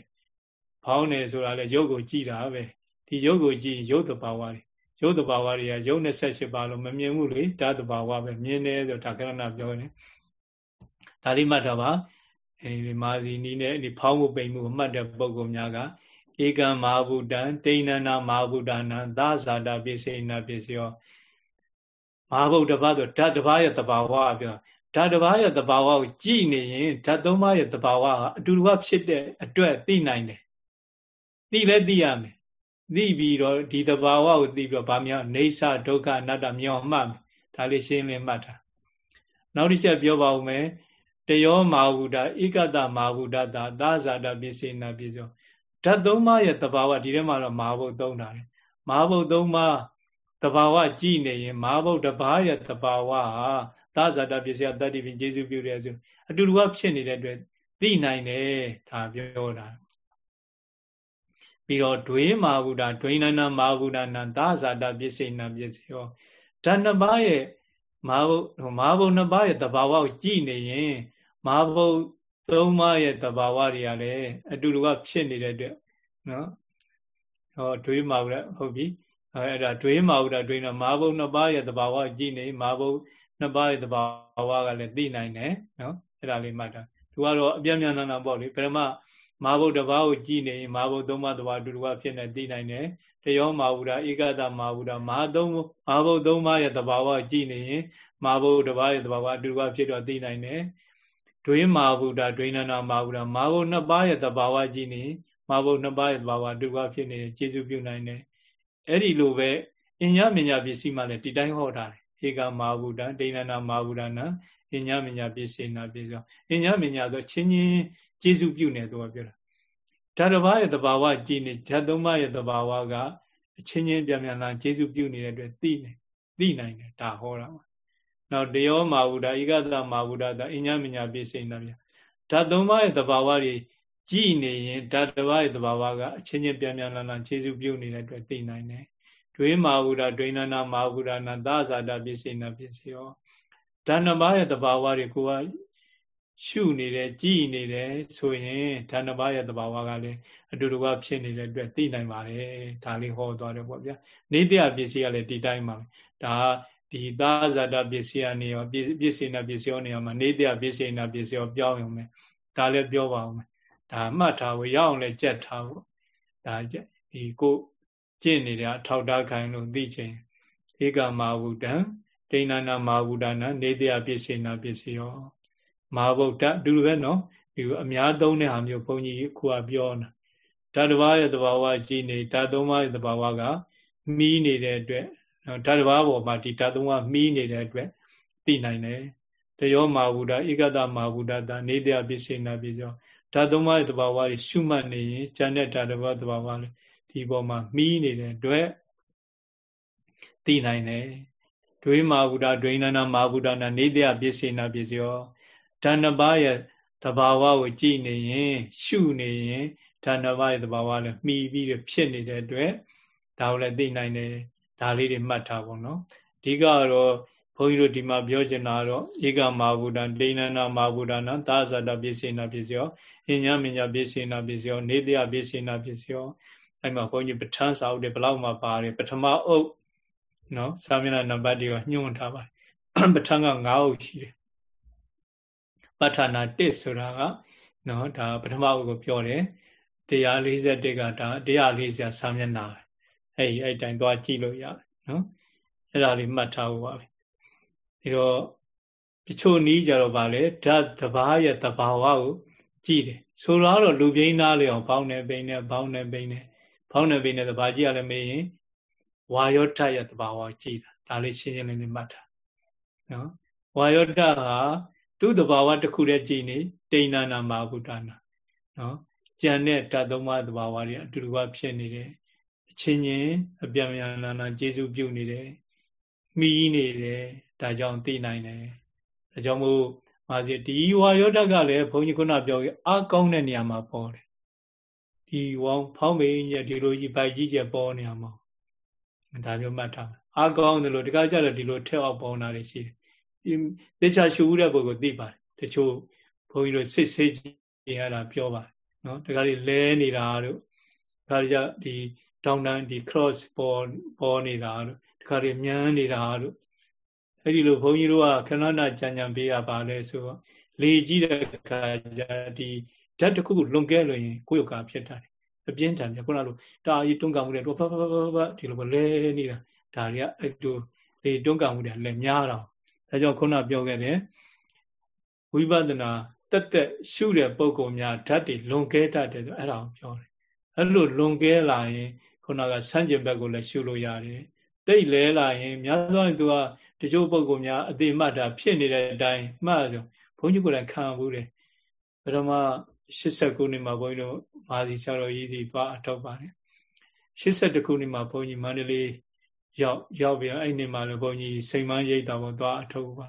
ဖောင်းတယ်ဆိုတာလည်းရုပ်ကိုကြည့်တာပဲ ဒီရုပ်ကိုကြည့်ရုပ်တဘာဝတွေရုပ်တဘာဝတွေကရုပ်28ပါလို့မမြင်ဘူးလေဓာတ်တဘာဝပဲမြင်တယ်ဆိုဒါကရဏပြောတယ်ဒါလေးမှတ်တော့ပါအဲဒီမာဇီနီးနဲ့ဒီဖောင်းမှုပိန်မှုမှတ်တဲ့ပုံကောင်များကဧကံမဟာဗုဒ္ဓံတိဏနာမဟာဗုဒ္ဓနာသာဇာတာပိစေနာပိစယောမဟာဗုဒ္ဓဘာဆိုဓာတ်တစ်ပါးရဲ့တဘာဝပြောဓာတ်တစ်ပါးရဲ့တဘာဝကိုကြည်နေရင်ဓာတ်သုံးပါးရဲ့တဘာဝကအတူတူဖြစ်တဲ့အတွက်သိနိုင်တယ်သိလဲသိရမယ် သိပြီးတော့ဒီတဘာဝကိုသိပြီးတော့ဗာမြောက်နေဆဒုက္ခအနတ္တမြောက်မှတ်မယ်ဒါလေးရှင်းလင်းမှတ်တာနောက်တစ်ချက်ပြောပါဦးမယ်တယောမာဟုတာဧကတမာဟုတာသာသာဇာတပစ္စေနာပစ္စောဓာတ်သုံးပါးရဲ့တဘာဝဒီထဲမှာတော့မဟာဘုတ်သုံးတာတယ်မဟာဘုတ်သုံးပါးတဘာဝကြည့်နေရင်မဟာဘုတ်တဘာရဲ့တဘာဝဟာသာဇာတပစ္စယတတ္တိပင်ကျေစုပြုတယ်ဆိုအတူတူကဖြစ်နေတဲ့အတွက်သိနိုင်တယ်ဒါပြောတာ ပြီးတော့ဒွေမာဟုတာဒွိနနာမာဟုတာနံသာဇာတပစ္စေနာပစ္စယောဓာတ်နှစ်ပါးရဲ့မဟာဘုတ်မဟာဘုတ်နှစ်ပါးရဲ့တဘာဝကိုကြည့်နေရင်မဟာဘုတ်သုံးပါးရဲ့တဘာဝတွေကလည်းအတူတူကဖြစ်နေတဲ့အတွက်နော်ဟောဒွေးမာဟုဟုတ်ပြီအဲ့ဒါဒွေးမာဟုတာဒွေးနော်မဟာဘုတ်နှစ်ပါးရဲ့တဘာဝကြည့်နေမဟာဘုတ်နှစ်ပါးရဲ့တဘာဝကလည်းသိနိုင်တယ်နော်အဲ့ဒါလေးမှတ်တာသူကတော့အပြည့်မြန်နာပေါ့လေပရမ မဟာဘုတ်တစ်ပါးကိုကြည့်နေမဟာဘုတ်သုံးပါးတဘာအတူတူကဖြစ်နေသိနိုင်တယ်တယောမာဟုတာဧကတမာဟုတာမဟာသုံးမဟာဘုတ်သုံးပါးရဲ့တဘာဝကြည့်နေရင်မဟာဘုတ်တစ်ပါးရဲ့တဘာဝအတူတူကဖြစ်တော့သိနိုင်တယ်ဒွေမာဘုဒ္ဓဒွေနနာမာဘုဒ္ဓမာဘုနှစ်ပါးရဲ့တဘာဝကြည့်နေမာဘုနှစ်ပါးရဲ့တဘာဝတူပါဖြစ်နေကျေစုပြုနိုင်တယ်အဲ့ဒီလိုပဲအညမညာပစ္စည်းမှလည်းဒီတိုင်းဟောတာဧကမာဘုဒ္ဓဒိဏနာမာဘုဒ္ဓနာ အညမညာပစ္စည်းနာပစ္စည်းအညမညာဆိုချင်းချင်းကျေစုပြုနေသူကပြောတာဓာတ်တစ်ပါးရဲ့တဘာဝကြည့်နေဓာတ်သုံးပါးရဲ့တဘာဝကအချင်းချင်းပြန်ပြန်လာကျေစုပြုနေတဲ့အတွက်သိနေသိနိုင်တယ်ဒါဟောတာပါနောက်တယောမာဝုဒ္ဓဧကတမာဝုဒ္ဓတာအညမညာပိစိဏဗျာဓာတ်သုံးပါးရဲ့သဘာဝတွေကြည်နေရင်ဓာတ်တစ်ပါးရဲ့သဘာဝကအချင်းချင်းပြန်ပြန်လာလာခြေစုပြုတ်နေတဲ့အတွက်သိနိုင်တယ်ဒွေမာဝုဒ္ဓဒွေနနာမာဝုဒ္ဓနာသာဇာတပိစိဏပိစိယော ဓာတ်နှစ်ပါးရဲ့သဘာဝတွေကိုကရှုနေတယ်ကြည်နေတယ်ဆိုရင်ဓာတ်နှစ်ပါးရဲ့သဘာဝကလည်းအတူတူကဖြစ်နေတဲ့အတွက်သိနိုင်ပါတယ်ဒါလေးဟောသွားတယ်ပေါ့ဗျာနေတရားပစ္စည်းကလည်းဒီတိုင်းပါဒါဒီသာဇာတပစ္စည်းအနေရောပစ္စည်းနာပစ္စည်းနေရာမှာနေတရားပစ္စည်းနာပစ္စည်းရောပြောင်းရုံပဲဒါလည်းပြောပါအောင်မယ်ဒါမှတ်ထားဖို့ရအောင်လည်းကြက်ထားဖို့ဒါဒီကိုကျင့်နေတဲ့အထောက်တားခိုင်းလို့သိချင်းဧကမာဝုဒံဒိ ဏနာမာဝုဒနာနေတရားပစ္စည်းနာပစ္စည်းရောမာဗုဒ္ဓအတူတူပဲနော်ဒီအများသုံးတဲ့ဟာမျိုးဘုန်းကြီးခုကပြောတာဓာတ်တစ်ပါးရဲ့သဘာဝကြည့်နေဓာတ်သုံးပါးရဲ့သဘာဝကမီးနေတဲ့အတွက်ဓာတ်တစ်ပါးပေါ်မှာဒီဓာတ်သုံးပါးမီးနေတဲ့အတွက်သိနိုင်တယ်တယောမာဝုဒဧကတမာဝုဒတာနေတရားပစ္စေနာပြကြောဓာတ်သုံးပါးရဲ့သဘာဝတွေရှုမှတ်နေရင်ဉာဏ်နဲ့ဓာတ်တစ်ပါးသဘာဝတွေဒီပေါ်မှာမီးနေတဲ့အတွက်သိနိုင်တယ် ဒွေမာဝုဒဒွေနနာမာဝုဒနာနေတရားပစ္စေနာပစ္စယောဓာတ်နှစ်ပါးရဲ့သဘာဝကိုကြည့်နေရင် ရှုနေရင်ဓာတ်နှစ်ပါးရဲ့သဘာဝလည်းမှီပြီးဖြစ်နေတဲ့အတွက်ဒါကိုလည်းသိနိုင်တယ်ဒါလေးတွေမှတ်ထားပါတော့အဓိကတော့ဘုန်းကြီးတို့ဒီမှာပြောချင်တာတော့ဧကမာဘုဒ္ဓဒိဏနာမာဘုဒ္ဓနာသာဇတပစ္စေနာပစ္စယောအညမညာပစ္စေနာပစ္စယောနေတယပစ္စေနာပစ္စယောအဲ့မှာဘုန်းကြီးပဋ္ဌာန်းစာအုပ်တွေဘလောက်မှပါတယ်ပထမအုပ် နော်စာမျက်နှာနံပါတ်တွေကညွှန်ထားပါတယ်ပဋ္ဌာန်းက9အုပ်ရှိတယ်ပဋ္ဌာနာ1ဆိုတာကနော်ဒါပထမအုပ်ကိုပြောတယ်141ကဒါ140စာမျက်နှာအဲ့ဒီအဲ့တိုင်းသွားကြည့်လို့ရတယ်နော်အဲ့ဒါလေးမှတ်ထားဖို့ပါပဲဒီတော့တချို့နီးကြတော့ဗာလေဓာတ်တဘာရဲ့တဘာဝကိုကြည့်တယ်ဆိုတော့လူပြိန်းသားလေးအောင်ဘောင်းနေပိန်းနေဘောင်းနေပိန်းနေဘောင်းနေပိန်းနေတဘာကြည့်ရလဲမေးရင် ဝါယောဓာတ်ရဲ့တဘာဝကြည့်တာဒါလေးရှင်းရှင်းလင်းလင်းမှတ်တာနော်ဝါယောဓာတ်ဟာသူ့တဘာဝတစ်ခုတည်းကြည်နေတိဏ္ဏနာမဘုဒ္ဓနာနော်ကြံတဲ့ဓာတ်သုံးပါးတဘာဝတွေအတူတူဖြစ်နေတယ်အချင်းချင်းအပြန်ပြန်နာနာကျေစုပြုနေတယ်မိနေတယ်ဒါကြောင့်သိနိုင်တယ်ဒါကြောင့်မို့မာစီဒီဝါယောဓာတ်ကလည်းဘုန်းကြီးခုနပြောခဲ့အကောင်းတဲ့နေရာမှာပေါ်တယ်ဒီဝေါဖောင်းပိန်ရဲ့ဒီလိုကြီးဗိုက်ကြီးကျပေါ်နေရမှာ ဒါမျိုးမှတ်ထားအကောင်းတယ်လို့ဒီကကြတော့ဒီလိုထက်အောင်ပေါ်လာတယ်ရှိတယ်ဒီတခြားရှုဦးတဲ့ပုဂ္ဂိုလ်သိပါတယ်တချို့ဘုန်းကြီးတို့စစ်ဆေးကြည့်ရတာပြောပါတယ်နော်ဒီကလေးလဲနေတာတို့ဒါကြဒီတောင်းတန်းဒီ cross ပေါ်ပေါ်နေတာတို့ဒီကလေးမြန်းနေတာတို့အဲ့ဒီလိုဘုန်းကြီးတို့ကခဏနာကြံကြံပေးရပါလဲဆိုတော့လေကြည့်တဲ့အခါကျဒီဓာတ်တစ်ခုခုလွန်ကဲလို့ရင်ကိုယ့်ယောဂဖြစ်တာတယ် အပြင်းထန်တယ်ခုနလိုတာကြီးတွန်းကံမှုတွေတော့ဖဖဖဖဒီလိုပဲလဲနေတာဒါတွေကအဲ့လိုလေတွန်းကံမှုတွေလည်းများတော့ဒါကြောင့်ခုနပြောခဲ့တယ်ဝိပဿနာတက်တက်ရှုတဲ့ပုံကုများဓာတ်တွေလွန်ကဲတတ်တယ်ဆိုအဲ့ဒါကိုပြောတယ်အဲ့လိုလွန်ကဲလာရင်ခုနကဆန့်ကျင်ဘက်ကိုလည်းရှုလို့ရတယ်တိတ်လဲလာရင်များသောအားသူကတချို့ပုံကုများအတိမတ်တာဖြစ်နေတဲ့အတိုင်းမှတ်ဆိုဘုန်းကြီးကိုယ်တိုင်ခံဘူးတယ်ပထမ 89ခုနှစ်မှာဘုန်းကြီးတို့မာစီဆရာတော်ကြီးစီသွားအထောက်ပါတယ်82ခုနှစ်မှာဘုန်းကြီးမန္တလေးရောက်ရောက်ပြီးအဲ့ဒီမှာလည်းဘုန်းကြီးစိန်မန်းရိပ်တာပေါ်သွားအထောက်ပါ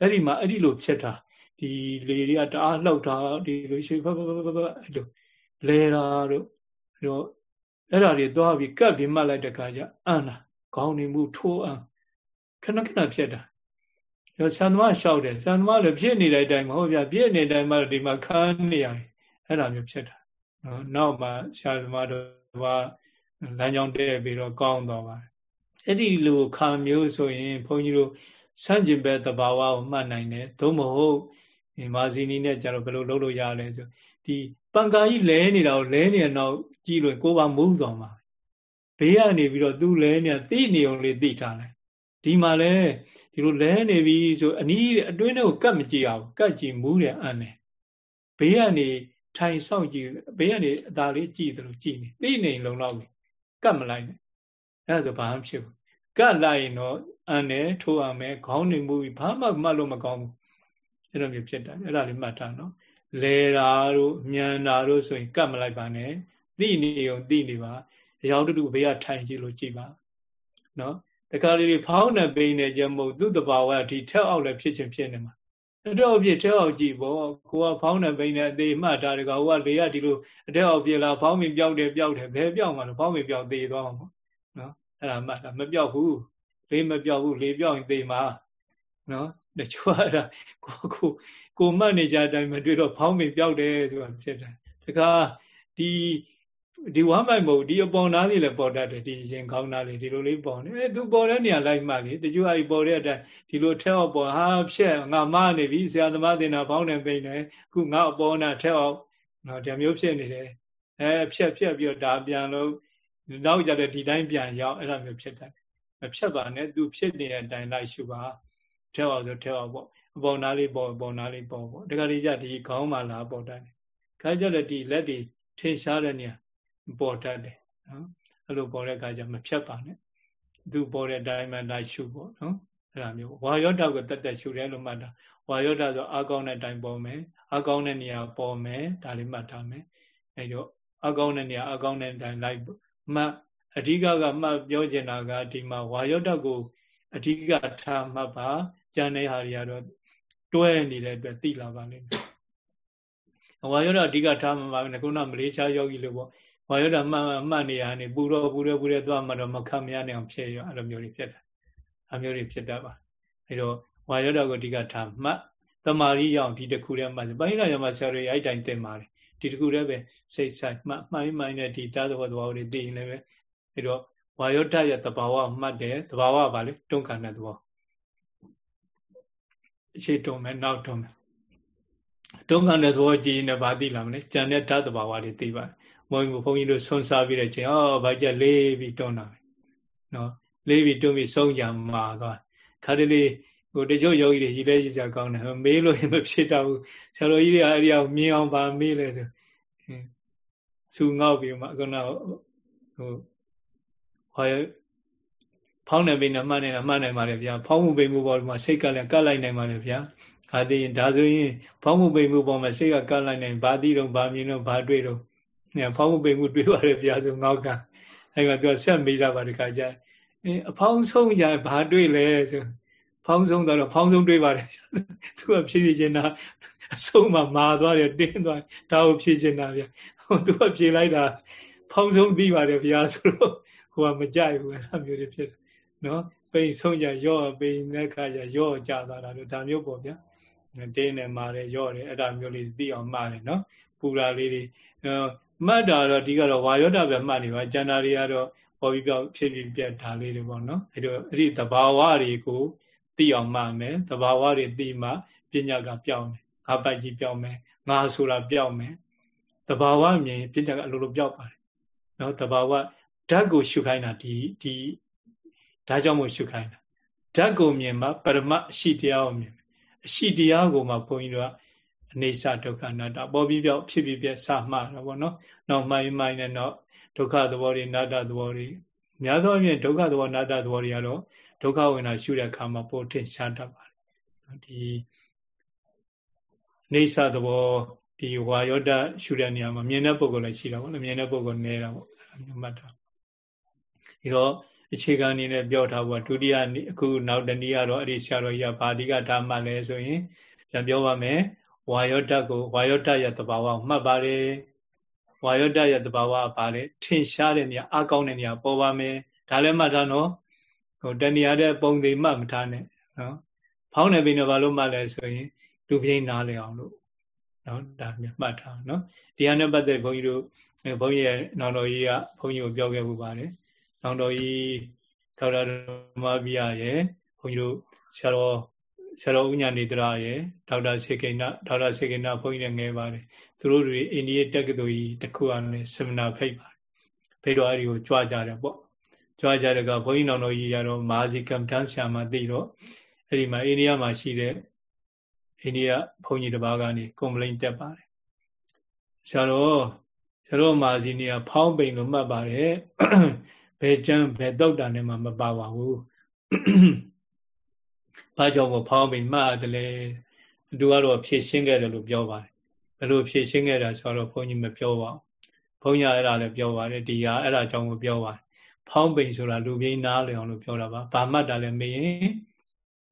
အဲ့ဒီမှာအဲ့ဒီလိုဖြစ်တာဒီလေတွေကတအားလှုပ်တာဒီလိုရှိဖဖဖဖဖအဲ့လိုလဲတာတို့အဲ့တော့အဲ့ဒါတွေသွားပြီးကပ်ပြီးမှတ်လိုက်တဲ့ခါကျအန်တာခေါင်းနေမှုထိုးအန်ခဏခဏဖြစ်တာ ရောဆန်သမားလျှောက်တယ်ဆန်သမားလည်းဖြစ်နေတဲ့အတိုင်းမဟုတ်ဗျာပြည့်နေတဲ့အတိုင်းမှဒီမှာခန်းနေရတယ်အဲ့ဒါမျိုးဖြစ်တာနော်နောက်မှဆရာသမားတို့ကလမ်းကြောင်းတဲ့ပြီးတော့ကောင်းသွားပါတယ်အဲ့ဒီလိုခံမျိုးဆိုရင်ဘုန်းကြီးတို့စန့်ကျင်ဘက်တဘာဝကိုမှတ်နိုင်တယ်သို့မဟုတ်ဒီမာဇီနီနဲ့ကျတော့ဘယ်လိုလုပ်လို့ရလဲဆိုဒီပံကာကြီးလဲနေတာကိုလဲနေတော့ကြည့်လို့ကိုယ်ပါမုန်းသွားမှာဘေးကနေပြီးတော့သူ့လဲနေသိနေုံလေးသိထားလိုက် ဒီမှာလဲဒီလိုလဲနေပြီဆိုအနီးအတွင်းထဲကိုကတ်မကြည့်အောင်ကတ်ကြည့်မူးတယ်အန်တယ်ဘေးကနေထိုင်ဆောင်ကြည့်ဘေးကနေအသာလေးကြည့်တယ်လို့ကြည့်နေသိနေလုံလောက်ပြီကတ်မလိုက်နဲ့အဲ့ဒါဆိုဘာမှဖြစ်ဘူးကတ်လိုက်ရင်တော့အန်တယ်ထိုးရမယ်ခေါင်းနေမှုဘာမှမှတ်လို့မကောင်းဘူးအဲ့လိုမျိုးဖြစ်တာအဲ့ဒါလေးမှတ်ထားနော်လဲတာတို့ညံတာတို့ဆိုရင်ကတ်မလိုက်ပါနဲ့သိနေုံသိနေပါအယောင်တူတူဘေးကထိုင်ကြည့်လို့ကြည့်ပါနော် တခါလေးဖောင်းနေပိနေကြမဟုတ်သူ့တဘာဝဒီထက်အောက်လည်းဖြစ်ချင်းဖြစ်နေမှာအတော့ဖြစ်ထက်အောက်ကြည့်ပေါ့ကိုကဖောင်းနေပိနေအသေးမှတ်တာတကဟိုကလေကဒီလိုအတက်အောက်ပြေလာဖောင်းမင်းပြောက်တယ်ပြောက်တယ်ဘယ်ပြောက်မှာလဲဖောင်းမင်းပြောက်သေးသွားမှာနော်အဲ့ဒါမှတ်တာမပြောက်ဘူးလေးမပြောက်ဘူးလေးပြောက်ရင်သေမှာနော်တချို့အဲ့ဒါကိုကိုကိုမှတ်နေကြတဲ့အတိုင်းမတွေ့တော့ဖောင်းမင်းပြောက်တယ်ဆိုတာဖြစ်တယ်တခါဒီ ဒီဝမ်းပိုင်မဟုတ်ဒီအပေါ်နားလေးလည်းပေါ်တတ်တယ်ဒီရင်ခေါင်းနားလေးဒီလိုလေးပေါ်နေအဲသူပေါ်တဲ့နေရာလိုက်မှလေတချို့အဲ့ပေါ်တဲ့အတိုင်းဒီလိုထက်အောင်ပေါ်ဟာဖြက်ငါမနေပြီဆရာသမားတင်တာဖောင်းနေပိနေခုငါအပေါ်နာထက်အောင်နော်ဒီမျိုးဖြစ်နေတယ်အဲဖြက်ဖြက်ပြီးတော့ဒါပြန်လို့နောက်ကြတဲ့ဒီတိုင်းပြန်ရောက်အဲ့လိုမျိုးဖြစ်တတ်တယ်မဖြက်ပါနဲ့သူဖြစ်နေတဲ့အတိုင်းလိုက်ရှုပါထက်အောင်ဆိုထက်အောင်ပေါ့အပေါ်နားလေးပေါ်အပေါ်နားလေးပေါ်ပေါ့တခါတည်းကြဒီခေါင်းမှလာပေါ်တတ်တယ်ခါကြတဲ့ဒီလက်တွေထင်ရှားတဲ့နေရာ ပေါ်တတ်တယ်နော်အဲ့လိုပေါ်တဲ့အခါကျမဖြတ်ပါနဲ့သူပေါ်တဲ့အတိုင်းမှလိုက်ရှုပေါ့နော်အဲ့ဒါမျိုးဝါယောဓာတ်ကိုတက်တက်ရှုတယ်လို့မှတ်တာဝါယောဓာတ်ဆိုအကောင်းတဲ့အတိုင်းပေါ်မယ်အကောင်းတဲ့နေရာပေါ်မယ်ဒါလေးမှတ်ထားမယ်အဲ့တော့အကောင်းတဲ့နေရာအကောင်းတဲ့အတိုင်းလိုက်မှတ်အဓိကကမှတ်ပြောချင်တာကဒီမှာဝါယောဓာတ်ကိုအဓိကထားမှတ်ပါကျန်တဲ့ဟာတွေကတော့တွဲနေတဲ့အတွက်သိလာပါလိမ့်မယ်ဝါယောဓာတ်အဓိကထားမှပါခုနမလေးရှားယောဂီလို့ပေါ့ ဝါယောဓာမှတ်မှတ်နေရနေပူတော့ပူရပူရသွားမှတော့မခံမရနိုင်အောင်ဖြစ်ရအဲ့လိုမျိုးတွေဖြစ်တာအမျိုးတွေဖြစ်တတ်ပါအဲ့တော့ဝါယောဓာကိုအဓိကထားမှတ်တမာရီရောက်ဒီတခုတည်းမှပိုင်းလာရမှာဆရာတွေအဲ့တိုင်းသင်ပါတယ်ဒီတခုတည်းပဲစိတ်ဆိုင်မှတ်မှိုင်းမှိုင်းနဲ့ဒီတာသဘောသဘောတွေသိရင်လည်းပဲအဲ့တော့ဝါယောဓာရဲ့တဘာဝမှတ်တယ်တဘာဝပါလေတွန်းခံတဲ့သဘောအခြေတွန်းမယ်နောက်တွန်းမယ်တွန်းခံတဲ့သဘောကြည့်ရင်လည်းဗာသိလာမလဲကြံတဲ့ဓာတ်တဘာဝတွေသိပါတယ် ဘုန်းကြီးဘုန်းကြီးတို့ဆွန်းစားပြီးတဲ့ချိန်အော်ဘာကြလေးပြီးတွန်းတာပဲနော်လေးပြီးတွန်းပြီးဆုံးကြမှာသွားခါတလေဟိုတချို့ယောဂီတွေကြီးလဲကြီးစရာကောင်းတယ်မေးလို့ရင်မဖြစ်တော့ဘူးဆရာတော်ကြီးတွေအဲ့ဒီအောင်မြင်အောင်ပါမေးလဲဆိုစူငေါက်ပြီးမှခုနဟိုဟောဖောင်းနေပိနေမှတ်နေတာမှတ်နိုင်ပါလေဗျာဖောင်းမှုပိမှုပေါ်မှာစိတ်ကလည်းကတ်လိုက်နိုင်ပါလေဗျာခါသိရင်ဒါဆိုရင်ဖောင်းမှုပိမှုပေါ်မှာစိတ်ကကတ်လိုက်နိုင်ဘာသိတော့ဘာမြင်တော့ဘာတွေ့တော့ ဖောင်းမှုပိမှုတွေ့ပါလေဗျာဆိုငေါက်ကအဲ့ကသူကဆက်မိတာပါဒီခါကျအဖောင်းဆုံးကြဘာတွေ့လဲဆိုဖောင်းဆုံးတော့ဖောင်းဆုံးတွေ့ပါတယ်သူကဖြည့်ဖြည့်ချင်းတာအဆုံးမှာမာသွားတယ်တင်းသွားဒါကိုဖြည့်ချင်းတာဗျဟိုသူကဖြည့်လိုက်တာဖောင်းဆုံးပြီးပါတယ်ဗျာဆိုတော့ဟိုကမကြိုက်ဘူးအဲ့လိုမျိုးတွေဖြစ်တယ်နော်ပိန်ဆုံးကြရော့ပိန်တဲ့ခါကျရော့ကြသွားတာလို့ဒါမျိုးပေါ့ဗျာတင်းနေမာတယ်ရော့တယ်အဲ့ဒါမျိုးလေးသိအောင်မှားတယ်နော်ပူရာလေးတွေ မှတ်တာတော့ဒီကတော့ဝါယောဒပဲမှတ်နေပါကျန်တာတွေကတော့ပေါ်ပြီးပြောက်ဖြစ်ပြီးပြက်ဒါလေးတွေပေါ့နော်အဲ့တော့အဲ့ဒီသဘာဝတွေကိုသိအောင်မှမယ်သဘာဝတွေသိမှပညာကပြောင်းတယ်ငါပိုက်ကြီးပြောင်းမယ်ငါဆိုတာပြောင်းမယ်သဘာဝမြင်ပညာကအလိုလိုပြောက်ပါတယ်နော်သဘာဝဓာတ်ကိုရှုခိုင်းတာဒီဒီဒါကြောင့်မို့ရှုခိုင်းတာဓာတ်ကိုမြင်မှပရမအရှိတရားကိုမြင်အရှိတရားကိုမှဘုန်းကြီးတို့က အနေစာဒုက္ခနာတာပေါ်ပြီးပြောက်ဖြစ်ပြီးပြစမှားတာပေါ့နော်နောက်မှိုင်းမှိုင်းနဲ့တော့ဒုက္ခသဘောတွေနာတသဘောတွေများသောအားဖြင့်ဒုက္ခသဘောနာတသဘောတွေကတော့ဒုက္ခဝေဒနာရှုတဲ့အခါမှာပိုထင်ရှားတတ်ပါတယ်ဒီနေဆသဘောဒီဝါယောဒရှုတဲ့နေရာမှာမြင်တဲ့ပုဂ္ဂိုလ်လည်းရှိတာပေါ့နော်မြင်တဲ့ပုဂ္ဂိုလ်နေတာပေါ့မှတ်တာဒီတော့အခြေခံအနေနဲ့ပြောထားဖို့ဒုတိယအခုနောက်တနည်းကတော့အဲ့ဒီဆရာတော်ကြီးကဗာတိကဓမ္မလဲဆိုရင်ပြန်ပြောပါမယ် ဝါယောဒကိုဝါယောဒရဲ့သဘာဝကိုမှတ်ပါတယ်ဝါယောဒရဲ့သဘာဝကဘာလဲထင်ရှားတဲ့နေရာအကောင်းတဲ့နေရာပေါ်ပါမယ်ဒါလည်းမှတ်ထားနော်ဟိုတဏှာတဲ့ပုံသေးမှတ်မထားနဲ့နော်ဖောင်းနေပြီတော့ဘာလို့မှတ်လဲဆိုရင်လူပြိန်းနားလေအောင်လို့နော်ဒါမှတ်ထားနော်ဒီဟာနဲ့ပတ်သက်ဘုန်းကြီးတို့ဘုန်းကြီးရဲ့နောင်တော်ကြီးကဘုန်းကြီးကိုပြောခဲ့မှုပါတယ်နောင်တော်ကြီးထောက်တာဓမ္မပြရဲ့ဘုန်းကြီးတို့ဆရာတော် ဆရာတော်ဥညာနေတရာရဲ့ဒေါက်တာစေကိဏဒေါက်တာစေကိဏဘုန်းကြီးလည်းငယ်ပါတယ်သူတို့တွေအိန္ဒိယတက္ကသိုလ်ကြီးတစ်ခုအနေနဲ့ဆမနာဖိတ်ပါတယ်ဖိတ်တော့အဲဒီကိုကြွားကြတယ်ပေါ့ကြွားကြတဲ့ကဘုန်းကြီးနောင်တော်ကြီးရတော့မာဇီကမ္ဘာဆရာမသိတော့အဲဒီမှာအိန္ဒိယမှာရှိတဲ့အိန္ဒိယဘုန်းကြီးတစ်ပါးကနေကွန်ပလိန်တက်ပါတယ်ဆရာတော်ဆရာတော်မာဇီနေကဖောင်းပိန်လို့မှတ်ပါတယ်ဘယ်ကျမ်းဘယ်တုတ်တာနဲ့မှမပါပါဘူး ဘာကြောင့်မဖောင်းပိန်မှတ်တယ်လဲသူကတော့ဖြည့်ရှင်းခဲ့တယ်လို့ပြောပါတယ်ဘယ်လိုဖြည့်ရှင်းခဲ့တာဆိုတော့ဘုန်းကြီးမပြောပါဘူးဘုန်းကြီးအဲ့ဒါလည်းပြောပါတယ်ဒီဟာအဲ့ဒါကြောင့်ကိုပြောပါတယ်ဖောင်းပိန်ဆိုတာလူပြင်းနားလည်အောင်လို့ပြောတာပါဘာမှတ်တာလဲမေးရင်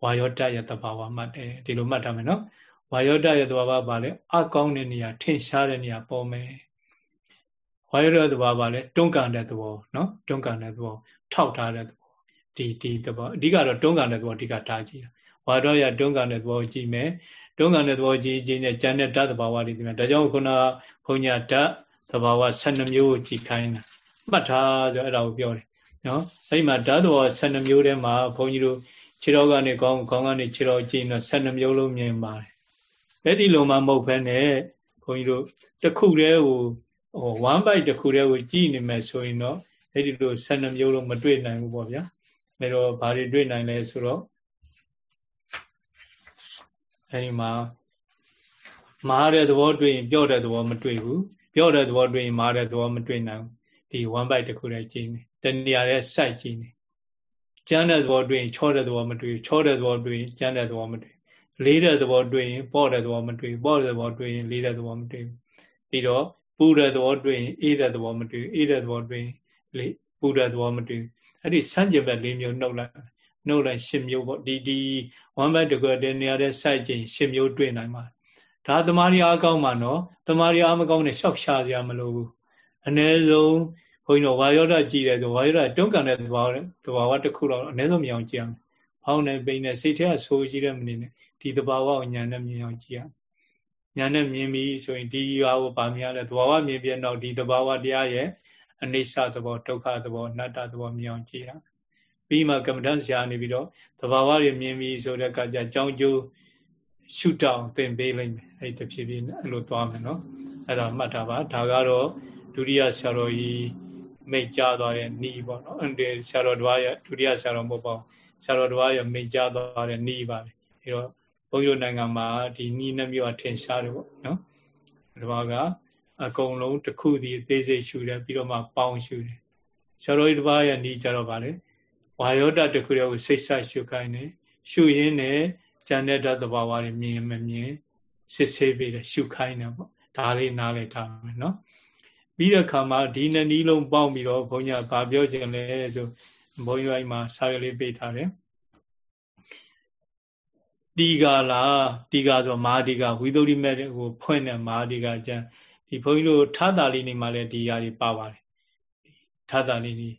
ဝါယောတရဲ့တဘာဝမှတ်တယ်ဒီလိုမှတ်ထားမယ်နော်ဝါယောတရဲ့တဘာဝပါလဲအကောင်းတဲ့နေရာထင်ရှားတဲ့နေရာပေါ်မယ်ဝါယောတသဘာဝလဲတွန်းကန်တဲ့သဘောနော်တွန်းကန်တဲ့သဘောထောက်ထားတဲ့သဘော ဒီဒီသဘောအဓိကတော့တွန်းကန်တဲ့သဘောအဓိကထားကြည့်ဝါရောရတွန်းကန်တဲ့သဘောကြည့်မယ်တွန်းကန်တဲ့သဘောကြည့်ကြည့်နဲ့ကျန်တဲ့ဓာတ်သဘာဝတွေဒီမှာဒါကြောင့်ခုနဘုံညာဓာတ်သဘာဝ12မျိုးကိုကြည့်ခိုင်းတာမှတ်ထားဆိုအဲ့ဒါကိုပြောတယ်နော်အဲ့ဒီမှာဓာတ်သဘာဝ12မျိုးထဲမှာဘုန်းကြီးတို့ခြေတော်ကနေကောင်းကောင်းကနေခြေတော်ကြည့်တော့12မျိုးလုံးမြင်ပါတယ်အဲ့ဒီလိုမှမဟုတ်ဘဲနဲ့ဘုန်းကြီးတို့တစ်ခုတည်းကိုဟို1 byte တစ်ခုတည်းကိုကြည့်နေမယ်ဆိုရင်တော့အဲ့ဒီလို12မျိုးလုံးမတွေ့နိုင်ဘူးပေါ့ဗျာ အဲတော့ဘာတွေတွေ့နိုင်လဲဆိုတော့အဲဒီမှာမားတဲ့သဘောတွေ့ရင်ပြော့တဲ့သဘောမတွေ့ဘူးပြော့တဲ့သဘောတွေ့ရင်မားတဲ့သဘောမတွေ့နိုင်ဘူးဒီ1 byte တစ်ခုတည်းကြည့်နေတဏှာရဲ့ site ကြည့်နေကျမ်းတဲ့သဘောတွေ့ရင်ချောတဲ့သဘောမတွေ့ချောတဲ့သဘောတွေ့ရင်ကျမ်းတဲ့သဘောမတွေ့လေးတဲ့သဘောတွေ့ရင်ပေါ့တဲ့သဘောမတွေ့ပေါ့တဲ့သဘောတွေ့ရင်လေးတဲ့သဘောမတွေ့ပြီးတော့ပူတဲ့သဘောတွေ့ရင်အေးတဲ့သဘောမတွေ့အေးတဲ့သဘောတွေ့ရင်လေးပူတဲ့သဘောမတွေ့ အဲ့ဒီစမ်းကြင်ဘက်၄မျိုးနှုတ်လိုက်နှုတ်လိုက်၈မျိုးပေါ့ဒီဒီဝမ်းဘက်တကွတဲ့နေရာတဲ့စိုက်ခြင်း၈မျိုးတွေ့နိုင်ပါဒါသမားရီအားကောင်းမှာနော်သမားရီအားမကောင်းနဲ့ရှောက်ရှာစရာမလိုဘူးအ ਨੇ ဆုံးဘုန်းကြီးတို့ဝါယောဒကြည်တယ်ဆိုဝါယောဒတွန်းကန်တဲ့သဘာဝသဘာဝတစ်ခုတော့အ ਨੇ ဆုံးမြင်အောင်ကြည့်အောင်ဖောင်းနေပိန်နေစိတ်ထဲကဆိုးကြီးတဲ့မနေနဲ့ဒီသဘာဝကိုညာနဲ့မြင်အောင်ကြည့်ရညာနဲ့မြင်ပြီးဆိုရင်ဒီဟာကိုဗာမြင်ရလဲသဘာဝမြင်ပြတော့ဒီသဘာဝတရားရဲ့ အနိစ္စသဘောဒုက္ခသဘောအနတ္တသဘောမြင်အောင်ကြည့်ရပြီးမှကမ္မဋ္ဌာန်းဆရာနေပြီးတော့သဘာဝတွေမြင်ပြီးဆိုတဲ့အခါကျကြောင်းကျိုးရှုတောင်းသင်ပေးလိုက်မယ်အဲ့တဖြည်းဖြည်းအဲ့လိုသွားမယ်နော်အဲ့ဒါမှတ်ထားပါဒါကတော့ဒုတိယဆရာတော်ကြီးမိတ်ကြားသွားတဲ့နီးပေါ့နော်အဲဒီဆရာတော်တစ်ပါးရဲ့ဒုတိယဆရာတော်မဟုတ်ပါဘူးဆရာတော်တစ်ပါးရဲ့မိတ်ကြားသွားတဲ့နီးပါပဲအဲတော့ဘုန်းကြီးတို့နိုင်ငံမှာဒီနီးနှမျိုးအထင်ရှားတယ်ပေါ့နော်ဒီဘာက အကုန်လုံးတစ်ခုစီအသေးစိတ်ရှုတယ်ပြီးတော့မှပေါင်းရှုတယ်ဆရာတော်ကြီးတစ်ပါးရဲ့နီးကြတော့ဗာလေဝါယောတတစ်ခုတည်းကိုစိတ်ဆက်ရှုခိုင်းတယ်ရှုရင်းနဲ့ဉာဏ်နဲ့ဓာတ်သဘာဝတွေမြင်မမြင်စစ်ဆေးပြီးတယ်ရှုခိုင်းတယ်ပေါ့ဒါလေးနားလည်ထားမယ်နော်ပြီးတဲ့အခါမှာဒီနှစ်နည်းလုံးပေါင်းပြီးတော့ဘုန်းကြီးကဗာပြောခြင်းလဲဆိုဘုန်းကြီးအိုင်မှာစာရလေးပေးထားတယ်တီကာလာတီကာဆိုမာတီကာဝိသုဒ္ဓိမဲ့ကိုဖွင့်တဲ့မာတီကာကျန် ဒီဘုန်းကြီးတို့ထတာလေးနေမှာလည်းဒီຢာတွေပါပါတယ်ထတာလေးနေ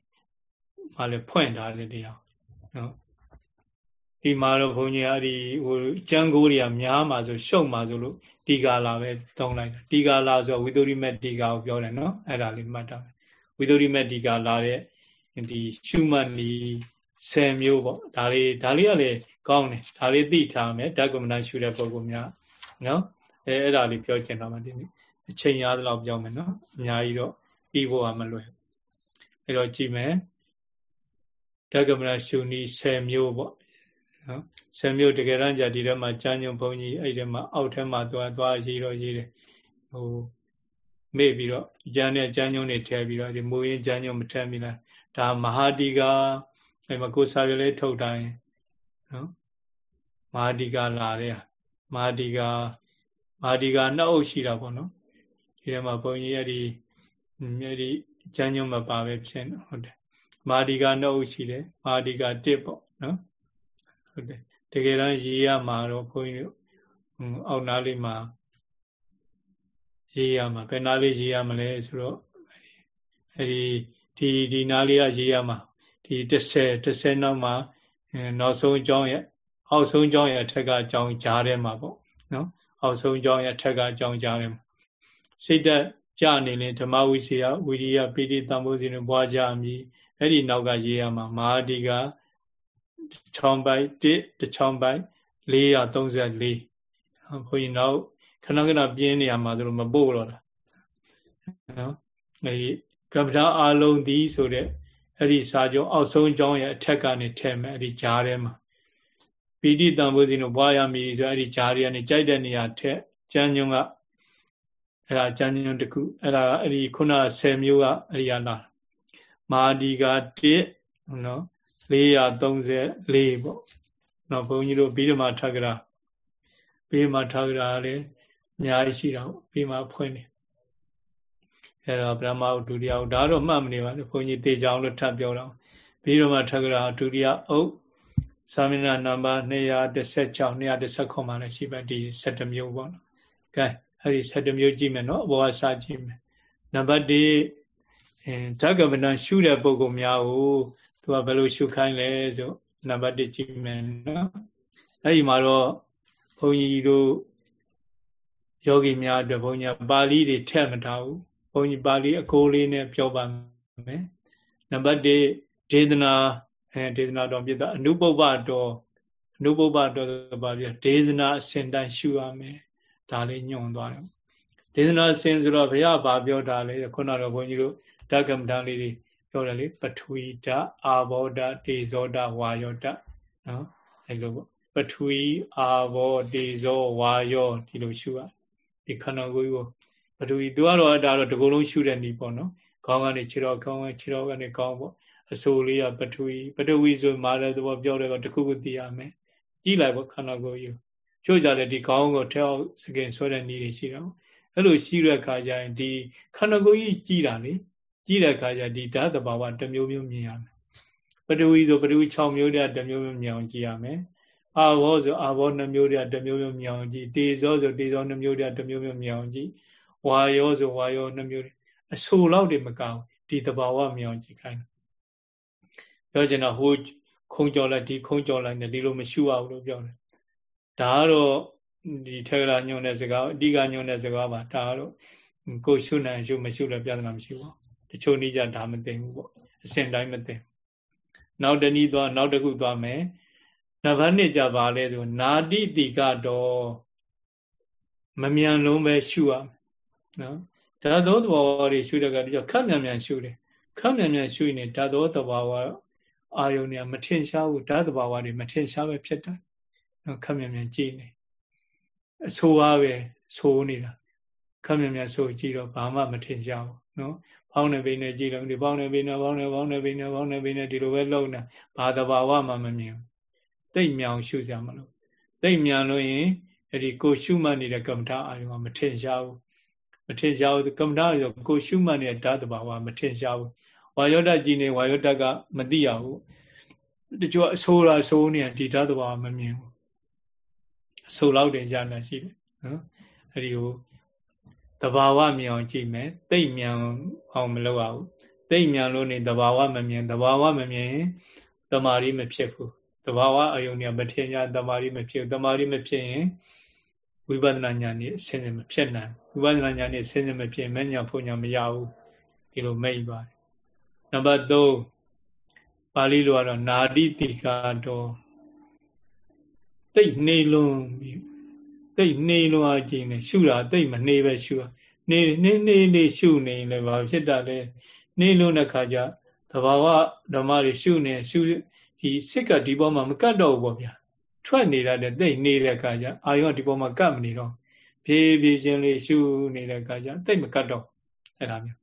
မှာလည်းဖွင့်ထားတယ်တရားနော်ဒီမှာတော့ဘုန်းကြီးအဲ့ဒီဟိုကျန်းကိုးတွေကများမှာဆိုရှုံမှာဆိုလို့တီကာလာပဲတောင်းလိုက်တာတီကာလာဆိုဝိသုရိမေတီကာကိုပြောတယ်နော်အဲ့ဒါလေးမှတ်တာဝိသုရိမေတီကာလာတဲ့ဒီရှုမှတ်နီ10မျိုးပေါ့ဒါလေးဒါလေးကလည်းကောင်းတယ်ဒါလေးသိထားမယ်ဓကမဏရှုတဲ့ပုံကများနော်အဲအဲ့ဒါလေးပြောချင်တာပါဒီနေ့ အချိန်ရသလောက်ပြောမယ်နော်အများကြီးတော့ပြီးဖို့ကမလွယ်အဲ့တော့ကြည့်မယ်ဓကမဏရှုနည်း10မျိုးပေါ့နော်ဆယ်မျိုးတကယ်တမ်းじゃဒီထဲမှာကျမ်းညုံဘုန်းကြီးအဲ့ထဲမှာအောက်ထဲမှာသွားသွားရေးတော့ရေးတယ်ဟိုမေ့ပြီးတော့ကျမ်းနဲ့ကျမ်းညုံတွေထည့်ပြီးတော့ဒီမူရင်းကျမ်းညုံမထည့်မိလားဒါမဟာတိကာအဲ့မှာကိုစာရလေးထုတ်တိုင်းနော်မဟာတိကာလာတဲ့မဟာတိကာမဟာတိကာနှစ်အုပ်ရှိတာပေါ့နော် ဒီထဲမှာဘုန်းကြီးအဲ့ဒီအဲ့ဒီကျမ်းညုံမပါပဲဖြစ်နေဟုတ်တယ်မဟာတိကာနှစ်အုပ်ရှိတယ်မဟာတိကာ1ပေါ့နော်ဟုတ်တယ်တကယ်တမ်းရေးရမှာတော့ဘုန်းကြီးတို့အောက်နားလေးမှာရေးရမှာဘယ်နားလေးရေးရမလဲဆိုတော့အဲဒီဒီဒီနားလေးကရေးရမှာဒီ30 30နောက်မှာနောက်ဆုံးအကြောင်းရဲ့အောက်ဆုံးအကြောင်းရဲ့အထက်ကအကြောင်းကြားထဲမှာပေါ့နော်အောက်ဆုံးအကြောင်းရဲ့အထက်ကအကြောင်းကြားထဲမှာ စိတ်သက်ကြနေရင်ဓမ္မဝိစီယဝိရိယပိဋိတံဘောဇိနဘွားကြမည်အဲ့ဒီနောက်ကရေးရမှာမဟာဒီကချောင်းပိုက်1တစ်ချောင်းပိုက်434ဘုန်းကြီးနောက်ခဏခဏပြင်းနေရမှာတို့မပို့တော့တာနော်အဲဒီကပ္ပဒါအာလုံးသည်ဆိုတဲ့အဲ့ဒီစာချုပ်အောက်ဆုံးကျောင်းရဲ့အထက်ကနေထည့်မယ်အဲ့ဒီဂျားထဲမှာပီတိတံပိုးစီတို့ဘွားရမည်ဆိုအဲ့ဒီဂျားတွေကနေကြိုက်တဲ့နေရာထက်ကျမ်းညွန်းက အဲ့ဒါကျမ်းညွန်းတစ်ခုအဲ့ဒါအဲ့ဒီခုန10မျိုးကအဲ့ဒီကလာမာဒီက1နော်434ပေါ့နော်ဘုန်းကြီးတို့ပြီးဓမ္မထက္ကရာပြီးဓမ္မထက္ကရာလည်းအများကြီးရှိတာပေါ့ပြီးမှဖွင့်တယ်အဲတော့ဗြဟ္မဥဒုတိယဥဒါတော့မှတ်မနေပါနဲ့ဘုန်းကြီးတေချောင်းလို့ထပ်ပြောတော့ပြီးဓမ္မထက္ကရာဒုတိယအုပ်သာမဏေနံပါတ်216 219မှာလည်းရှိပါဒီ7မျိုးပေါ့နော်။ကဲ အဲ့ဒီ7မျိုးကြည့်မယ်နော်အဘောကစကြည့်မယ်။နံပါတ်1အဲဓကဗနရှုတဲ့ပုဂ္ဂိုလ်များကိုသူကဘယ်လိုရှုခိုင်းလဲဆိုနံပါတ်1ကြည့်မယ်နော်အဲ့ဒီမှာတော့ဘုန်းကြီးတို့ယောဂီများအတွက်ဘုန်းကြီးပါဠိတွေထည့်မထားဘူးဘုန်းကြီးပါဠိအကိုလေးနဲ့ပြောပါမယ်နံပါတ်1ဒေသနာအဲဒေသနာတော်ပြတာအနုပုပ္ပတော်အနုပုပ္ပတော်ဆိုပါပြဒေသနာအစဉ်တိုင်းရှုရမယ် ဒါလေးညွှန်သွားတယ်ဒေသနာအစဉ်ဆိုတော့ဘုရားဗာပြောတာလေခုနတော့ဘုန်းကြီးတို့ဓကမ္မဋ္ဌာန်းလေးတွေပြောတယ်လေပထဝီဓာအာဘောဓာတေဇောဓာဝါယောဓာနော်အဲလိုပေါ့ပထဝီအာဘောတေဇောဝါယောဒီလိုရှုရဒီခန္ဓာကိုယ်ကိုပထဝီသူကတော့ဒါတော့ဒီကုလုံးရှုတဲ့နည်းပေါ့နော်ခေါင်းကနေခြေတော်ခေါင်းကနေခြေတော်ကနေခေါင်းပေါ့အစိုးလေးကပထဝီပထဝီဆိုမာတဲ့သဘောပြောတယ်ကတခုခုသိရမယ်ကြည့်လိုက်ပေါ့ခန္ဓာကိုယ်ယူ ချို့ကြတယ်ဒီခေါင်းကိုထဲအောင်စကင်ဆွဲတဲ့နည်းတွေရှိတော့အဲ့လိုရှိတဲ့အခါကျရင်ဒီခန္ဓာကိုယ်ကြီးကြည့်တာလေကြည့်တဲ့အခါကျဒီဓာတ်တဘာဝတစ်မျိုးမျိုးမြင်ရမယ်ပထဝီဆိုပထဝီ6မျိုးတည်းတစ်မျိုးမျိုးမြင်အောင်ကြည့်ရမယ်အာဘောဆိုအာဘော2မျိုးတည်းတစ်မျိုးမျိုးမြင်အောင်ကြည့်တေဇောဆိုတေဇော2မျိုးတည်းတစ်မျိုးမျိုးမြင်အောင်ကြည့်ဝါယောဆိုဝါယော2မျိုးအဆူလောက်တွေမကောင်းဒီတဘာဝမြင်အောင်ကြည့်ခိုင်းပြောချင်တာဟိုခုံကြော်လိုက်ဒီခုံကြော်လိုက်နဲ့ဒီလိုမရှုရဘူးလို့ပြောတယ် ဒါကတော့ဒီထက်ကညွန်တဲ့စကားအဓိကညွန်တဲ့စကားပါဒါကတော့ကိုရှုနိုင်ရှုမရှုလည်းပြဿနာမရှိပါဘူးတချို့နည်းကြဒါမသိဘူးပေါ့အစဉ်တိုင်းမသိနောက်တနည်းသွားနောက်တစ်ခုသွားမယ်နံပါတ်1ကြပါလေဆိုနာတိတိကတော့မမြန်လုံးပဲရှုရမယ်နော်ဓာတ်သောသဘာဝတွေရှုတဲ့ကတည်းကခက်မြန်မြန်ရှုတယ်ခက်မြန်မြန်ရှုရင်ဓာတ်သောသဘာဝအာယုန်ကမထင်ရှားဘူးဓာတ်သဘာဝတွေမထင်ရှားပဲဖြစ်တယ် ခက်မြန်မြန်ကြည့်နေအဆိုးအားပဲဆိုးနေတာခက်မြန်မြန်ဆိုးကြည့်တော့ဘာမှမထင်ရှားဘူးနော်ပေါင်းနေပိနေကြည့်လို့ဒီပေါင်းနေပိနေပေါင်းနေပေါင်းနေပိနေပေါင်းနေပိနေဒီလိုပဲလုံနေဘာသဘာဝမှမမြင်ဘူးတိတ်မြောင်ရှုစရာမလိုတိတ်မြန်လို့ရင်အဲ့ဒီကိုရှုမှတ်နေတဲ့ကမ္မထာအာယုံကမထင်ရှားဘူးမထင်ရှားဘူးကမ္မထာအာယုံကိုရှုမှတ်နေတဲ့ဓာတ်တဘာဝမထင်ရှားဘူးဝါယောဓာတ်ကြည့်နေဝါယောဓာတ်ကမသိရဘူးတချို့အဆိုးတာဆိုးနေဒီဓာတ်တဘာဝမမြင်ဘူး အဆိုးလောက်တင်ရနေရှိတယ်နော်အဲ့ဒီကိုတဘာဝမြင်အောင်ကြည့်မယ်တိတ်မြန်အောင်မလုပ်ရဘူးတိတ်မြန်လို့နေတဘာဝမမြင်တဘာဝမမြင်ရင်တမာရီမဖြစ်ဘူးတဘာဝအယုံเนี่ยမထင်ရတမာရီမဖြစ်တမာရီမဖြစ်ရင်ဝိပဿနာဉာဏ်นี่အစင်းစင်မဖြစ်နိုင်ဝိပဿနာဉာဏ်นี่အစင်းစင်မဖြစ်မဉဏ်ဖုန်ဉာဏ်မရဘူးဒီလိုမိတ်ပါတယ်နံပါတ်3ပါဠိလိုကတော့နာတိတိကတော့ တိတ်နေလုံးတိတ်နေလုံးအကျင်းနဲ့ရှုတာတိတ်မနေပဲရှုနေနေနေနေရှုနေလည်းဘာဖြစ်တာလဲနေလုံးတဲ့ခါကျသဘာဝဓမ္မတွေရှုနေရှုဒီစိတ်ကဒီပေါ်မှာမကတ်တော့ဘူးပေါ့ဗျာထွက်နေတာတဲ့တိတ်နေတဲ့ခါကျအာယုံဒီပေါ်မှာကတ်မနေတော့ဖြည်းဖြည်းချင်းလေးရှုနေတဲ့ခါကျတိတ်မကတ်တော့အဲ့ဒါမျိုး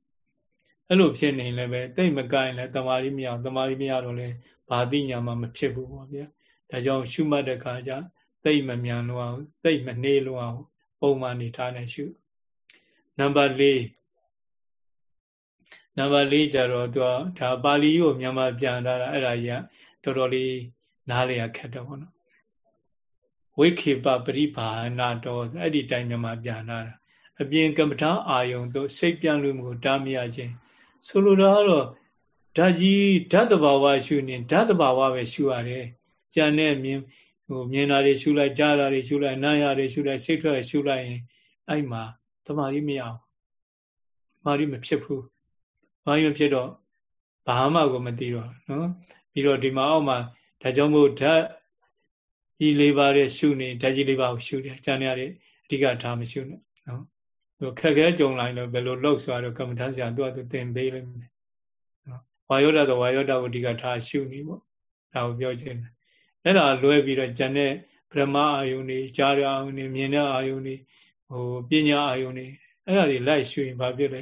အဲ့လိုဖြစ်နေလည်းပဲတိတ်မကတ်ရင်လည်းတမာရီမရတမာရီမရတော့လည်းဘာတိညာမှမဖြစ်ဘူးပေါ့ဗျာ ဒါကြောင့်ရှုမှတ်တဲ့ခါကျတိတ်မမြန်လို့အောင်တိတ်မနှေးလို့အောင်ပုံမှန်နေထားနေရှုနံပါတ်၄နံပါတ်၄ကျတော့သူကဒါပါဠိကိုမြန်မာပြန်ထားတာအဲ့ဒါကြီးကတော်တော်လေးနားလည်ရခက်တယ်ပေါ့နော်ဝိခေပပရိဘာနာတော်အဲ့ဒီတိုင်းမြန်မာပြန်လာတာအပြင်ကမ္မထာအာယုံတို့စိတ်ပြန်လို့မကိုတားမရခြင်းဆိုလိုတာကတော့ဓာတ်ကြီးဓာတ်တဘာဝရှုနေဓာတ်တဘာဝပဲရှုရတယ် ကြံတဲ့မြင်ဟိုမြင်တာတွေရှုလိုက်ကြားတာတွေရှုလိုက်နားရတွေရှုလိုက်စိတ်ထွက်ရှုလိုက်ရင်အဲ့မှာတမာရီမရအောင်မာရီမဖြစ်ဘူးမာရီမဖြစ်တော့ဘာမှကိုမသိတော့နော်ပြီးတော့ဒီမှာအောက်မှာဒါကြောင့်မို့ဓာတ်ဒီလေးပါးရဲ့ရှုနေဓာတ်ကြီးလေးပါးကိုရှုတယ်ကျန်ရတဲ့အဓိကထားမရှုနဲ့နော်ဟိုခက်ခဲကြုံလိုက်တော့ဘယ်လိုလုပ်ဆိုတော့ကမ္မထဆရာသူကသူသင်ပေးလိုက်မယ်နော်ဝါယောဒတော့ဝါယောဒကိုအဓိကထားရှုနေပေါ့ဒါကိုပြောချင်တယ် အဲ့ဒါလွဲပြီးတော့ကျန်တဲ့ပရမအာယုန်တွေကြားရအာယုန်တွေမြင်တဲ့အာယုန်တွေဟိုပညာအာယုန်တွေအဲ့ဒါတွေလိုက်ရှုရင်ဘာဖြစ်လဲ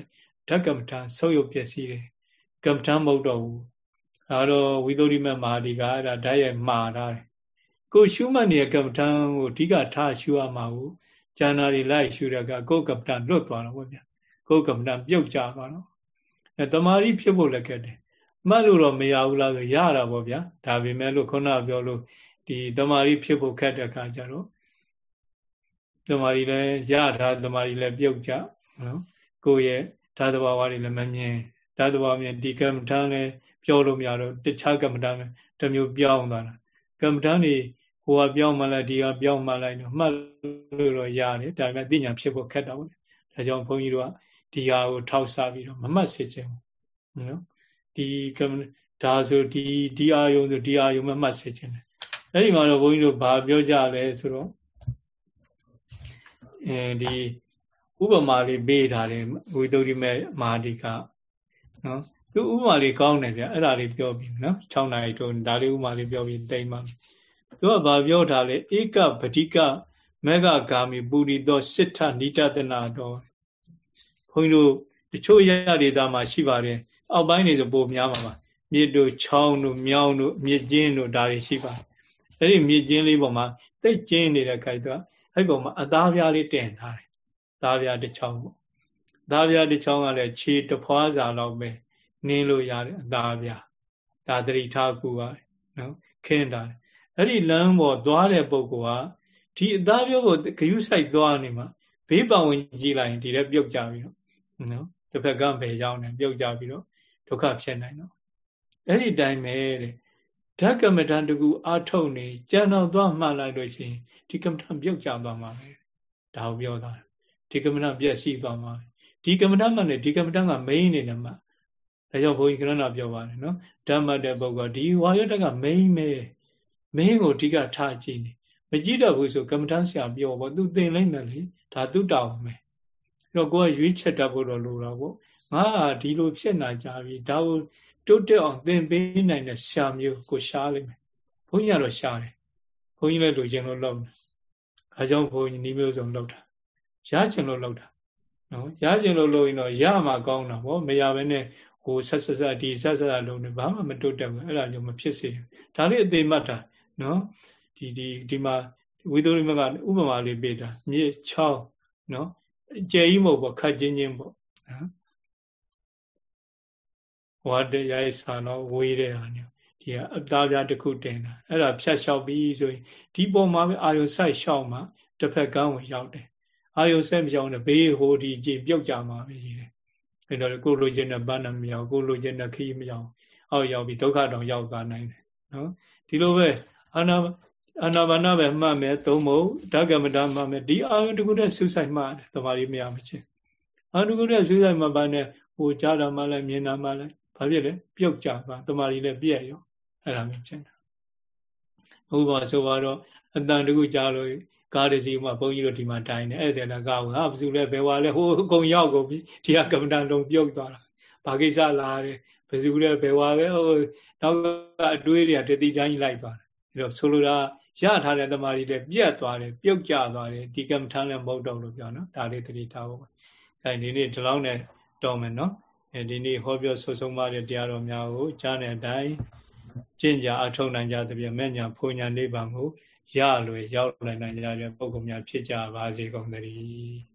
ဓကမ္မထဆုပ်ယုပ်ပျက်စီးတယ်ကမ္မထမဟုတ်တော့ဘူးအဲတော့ဝိသုရိမမဟာဒီကအဲ့ဒါဓာတ်ရဲ့မှားတာတယ်ကိုရှုမှတ်နေတဲ့ကမ္မထံကိုအဓိကထားရှုရမှာကိုဉာဏ်နာတွေလိုက်ရှုရကကိုယ်ကမ္မထံလွတ်သွားတော့ဗောဗျာကိုယ်ကမ္မထံပြုတ်ကျသွားတော့အဲတမာရီဖြစ်ဖို့လည်းခက်တယ် မှတ်လို့တော့မရဘူးလားဆိုရတာဗောဗျာဒါပေမဲ့လို့ခုနပြောလို့ဒီတမာရီဖြစ်ဖို့ခက်တဲ့အခါကျတော့တမာရီလည်းရတာတမာရီလည်းပြုတ်ကျနော်ကိုယ့်ရဲ့ဓာတ်တဘာဝတွေလည်းမမြင်ဓာတ်တဘာဝမြင်ဒီကမ္မထံလည်းပြောလို့မရတော့တခြားကမ္မထံတမျိုးပြောင်းသွားတာကမ္မထံနေဟိုကပြောင်းမှလိုက်ဒီကပြောင်းမှလိုက်တော့မှတ်လို့တော့ရတယ်ဒါပေမဲ့သိညာဖြစ်ဖို့ခက်တာပေါ့ဒါကြောင့်ဘုန်းကြီးတို့ကဒီဟာကိုထောက်စားပြီးတော့မမှတ်စေချင်ဘူးနော် ဒီကမ္မဒါဆိုဒီဒီအာယုံဆိုဒီအာယုံမမှတ်စေချင်တယ်အဲ့ဒီမှာတော့ဘုန်းကြီးတို့ဘာပြောကြလဲဆိုတော့အဲဒီဥပမာလေးပေးထားတယ်ဝိသုဒ္ဓိမေမာဒီကနော်သူဥပမာလေးကောင်းတယ်ဗျအဲ့ဒါလေးပြောပြီးနော်6နိုင်တုန်းဒါလေးဥပမာလေးပြောပြီးတိမ်ပါသူကဘာပြောထားလဲဧကပတိကမေဃဂာမိပူရိသောစိဋ္ဌနိတတနာတော်ဘုန်းကြီးတို့တချို့ရဒေတာမှာရှိပါတယ် အောက်ပိုင်းနေဆိုပိုများမှာပါမြစ်တို့ချောင်းတို့မြောင်းတို့မြစ်ကျင်းတို့ဒါတွေရှိပါတယ်အဲ့ဒီမြစ်ကျင်းလေးပေါ်မှာတိတ်ကျင်းနေတဲ့ခိုက်တော့အဲ့ပေါ်မှာအသားပြားလေးတင်ထားတယ်သားပြားတစ်ချောင်းပေါ့သားပြားတစ်ချောင်းကလည်းခြေတဖွားစာလောက်ပဲနင်းလို့ရတယ်အသားပြားဒါတတိထားကူရတယ်နော်ခင်းတာအဲ့ဒီလမ်းပေါ်သွားတဲ့ပုဂ္ဂိုလ်ကဒီအသားပြောကိုဂယုစိုက်သွားနေမှာဘေးပဝင်ကြည့်လိုက်ရင်ဒီလည်းပြုတ်ကြပြီးတော့နော်တစ်ဖက်ကဘယ်ရောက်နေပြုတ်ကြပြီးတော့ ဒုက္ခဖြစ်နိုင်တော့အဲ့ဒီတိုင်းပဲတဲ့ဓကမထံတကူအာထုတ်နေကြံတော့သွားမှတ်လိုက်လို့ရှိရင်ဒီကမ္မထံပြုတ်ကြသွားမှာပဲဒါကိုပြောတာဒီကမ္မထံပြည့်စည်သွားမှာဒီကမ္မထံမှလည်းဒီကမ္မထံကမိန်နေတယ်မှာဒါကြောင့်ဘုန်းကြီးကရဏပြောပါတယ်နော်ဓမ္မတဲ့ပုဂ္ဂိုလ်ဒီဝါရတကမိန်မဲမင်းကိုအဓိကထားကြည့်နေမကြည့်တော့ဘူးဆိုကမ္မထဆရာပြောပေါ့သူသင်လိုက်မယ်လေဒါသူတောင်းမယ်တော့ကိုယ်ကရွေးချက်တတ်ဖို့တော့လိုတာပေါ့ ငါကဒီလိုဖြစ်နာကြပြီဒါကိုတိုးတက်အောင်သင်ပေးနိုင်တဲ့ဆရာမျိုးကိုရှားလိုက်မယ်ဘုန်းကြီးကတော့ရှားတယ်ဘုန်းကြီးလည်းလူချင်းလို့လုပ်တယ်အဲကြောင့်ဘုန်းကြီးနှီးမျိုးစုံလုပ်တာရချင်လို့လုပ်တာနော်ရချင်လို့လုပ်ရင်တော့ရမှာကောင်းတာဗောမရဘဲနဲ့ဟိုဆက်ဆက်ဆက်ဒီဆက်ဆက်လုံးနေဘာမှမတိုးတက်ဘူးအဲ့ဒါမျိုးမဖြစ်စေဒါလေးအသေးမှတ်တာနော်ဒီဒီဒီမှာဝိသုရိမကဥပမာလေးပေးတာမြေချောင်းနော်ကျယ်ကြီးမဟုတ်ပေါ့ခတ်ချင်းချင်းပေါ့နော် ဝါတရားဆာတော့ဝေးတဲ့ဟာမျိုးဒီကအသားပြားတစ်ခုတင်တာအဲ့ဒါဖြတ်လျှောက်ပြီးဆိုရင်ဒီပုံမှာပဲအာယုစိုက်လျှောက်မှတစ်ဖက်ကန်းကိုရောက်တယ်အာယုဆက်မရောက်နဲ့ဘေးဟိုဒီကြည်ပြုတ်ကြမှာပဲရှိတယ်အဲ့တော့ကိုလိုချင်တဲ့ပန်းနမရောက်ကိုလိုချင်တဲ့ခီးမရောက်အောက်ရောက်ပြီးဒုက္ခတောင်ရောက်သွားနိုင်တယ်နော်ဒီလိုပဲအာနာအာနာပါနပဲမှတ်မယ်သုံးဖို့ဓကမတာမှတ်မယ်ဒီအာယုတခုတည်းဆူဆိုင်မှတ်တယ်တမာရီမရမချင်းအာယုတခုတည်းဆူဆိုင်မှပါနဲ့ဟိုကြားတာမှလည်းမြင်တာမှလည်း ဘာဖြစ်လဲပြုတ်ကြပါတမာရီလည်းပြည့်ရောအဲ့ဒါမျိုးဖြစ်တယ်ဥပမာဆိုတော့အတန်တခုကြားလို့ကားတစ်စီးမှာဘုန်းကြီးတို့ဒီမှာတိုင်နေအဲ့တဲ့လည်းကားဟာဘယ်သူလဲဘယ်ဝါလဲဟိုအကုန်ရောက်ကုန်ပြီဒီကကမ္မဋ္ဌာန်းလုံးပြုတ်သွားတာဘာကိစ္စလားတဲ့ဘယ်သူလဲဘယ်ဝါပဲဟိုနောက်ကအတွေးတွေကတတိတိုင်းလိုက်သွားတယ်အဲ့တော့ဆိုလိုတာရထားတဲ့တမာရီတွေပြတ်သွားတယ်ပြုတ်ကျသွားတယ်ဒီကမ္မဋ္ဌာန်းလည်းမဟုတ်တော့လို့ပြောနော်ဒါလေးတတိထားဖို့အဲဒီနေ့ဒီလောက်နဲ့တော်မယ်နော် အဲဒီနေ့ဟောပြောဆွဆုံးမတဲ့တရားတော်များကိုကြားတဲ့အတိုင်းကျင့်ကြအထောက်နိုင်ကြသဖြင့်မဲ့ညာဖုန်ညာနိဗ္ဗာန်ကိုရလွယ်ရောက်နိုင်နိုင်ကြတဲ့ပုဂ္ဂိုလ်များဖြစ်ကြပါစေကုန်သတည်း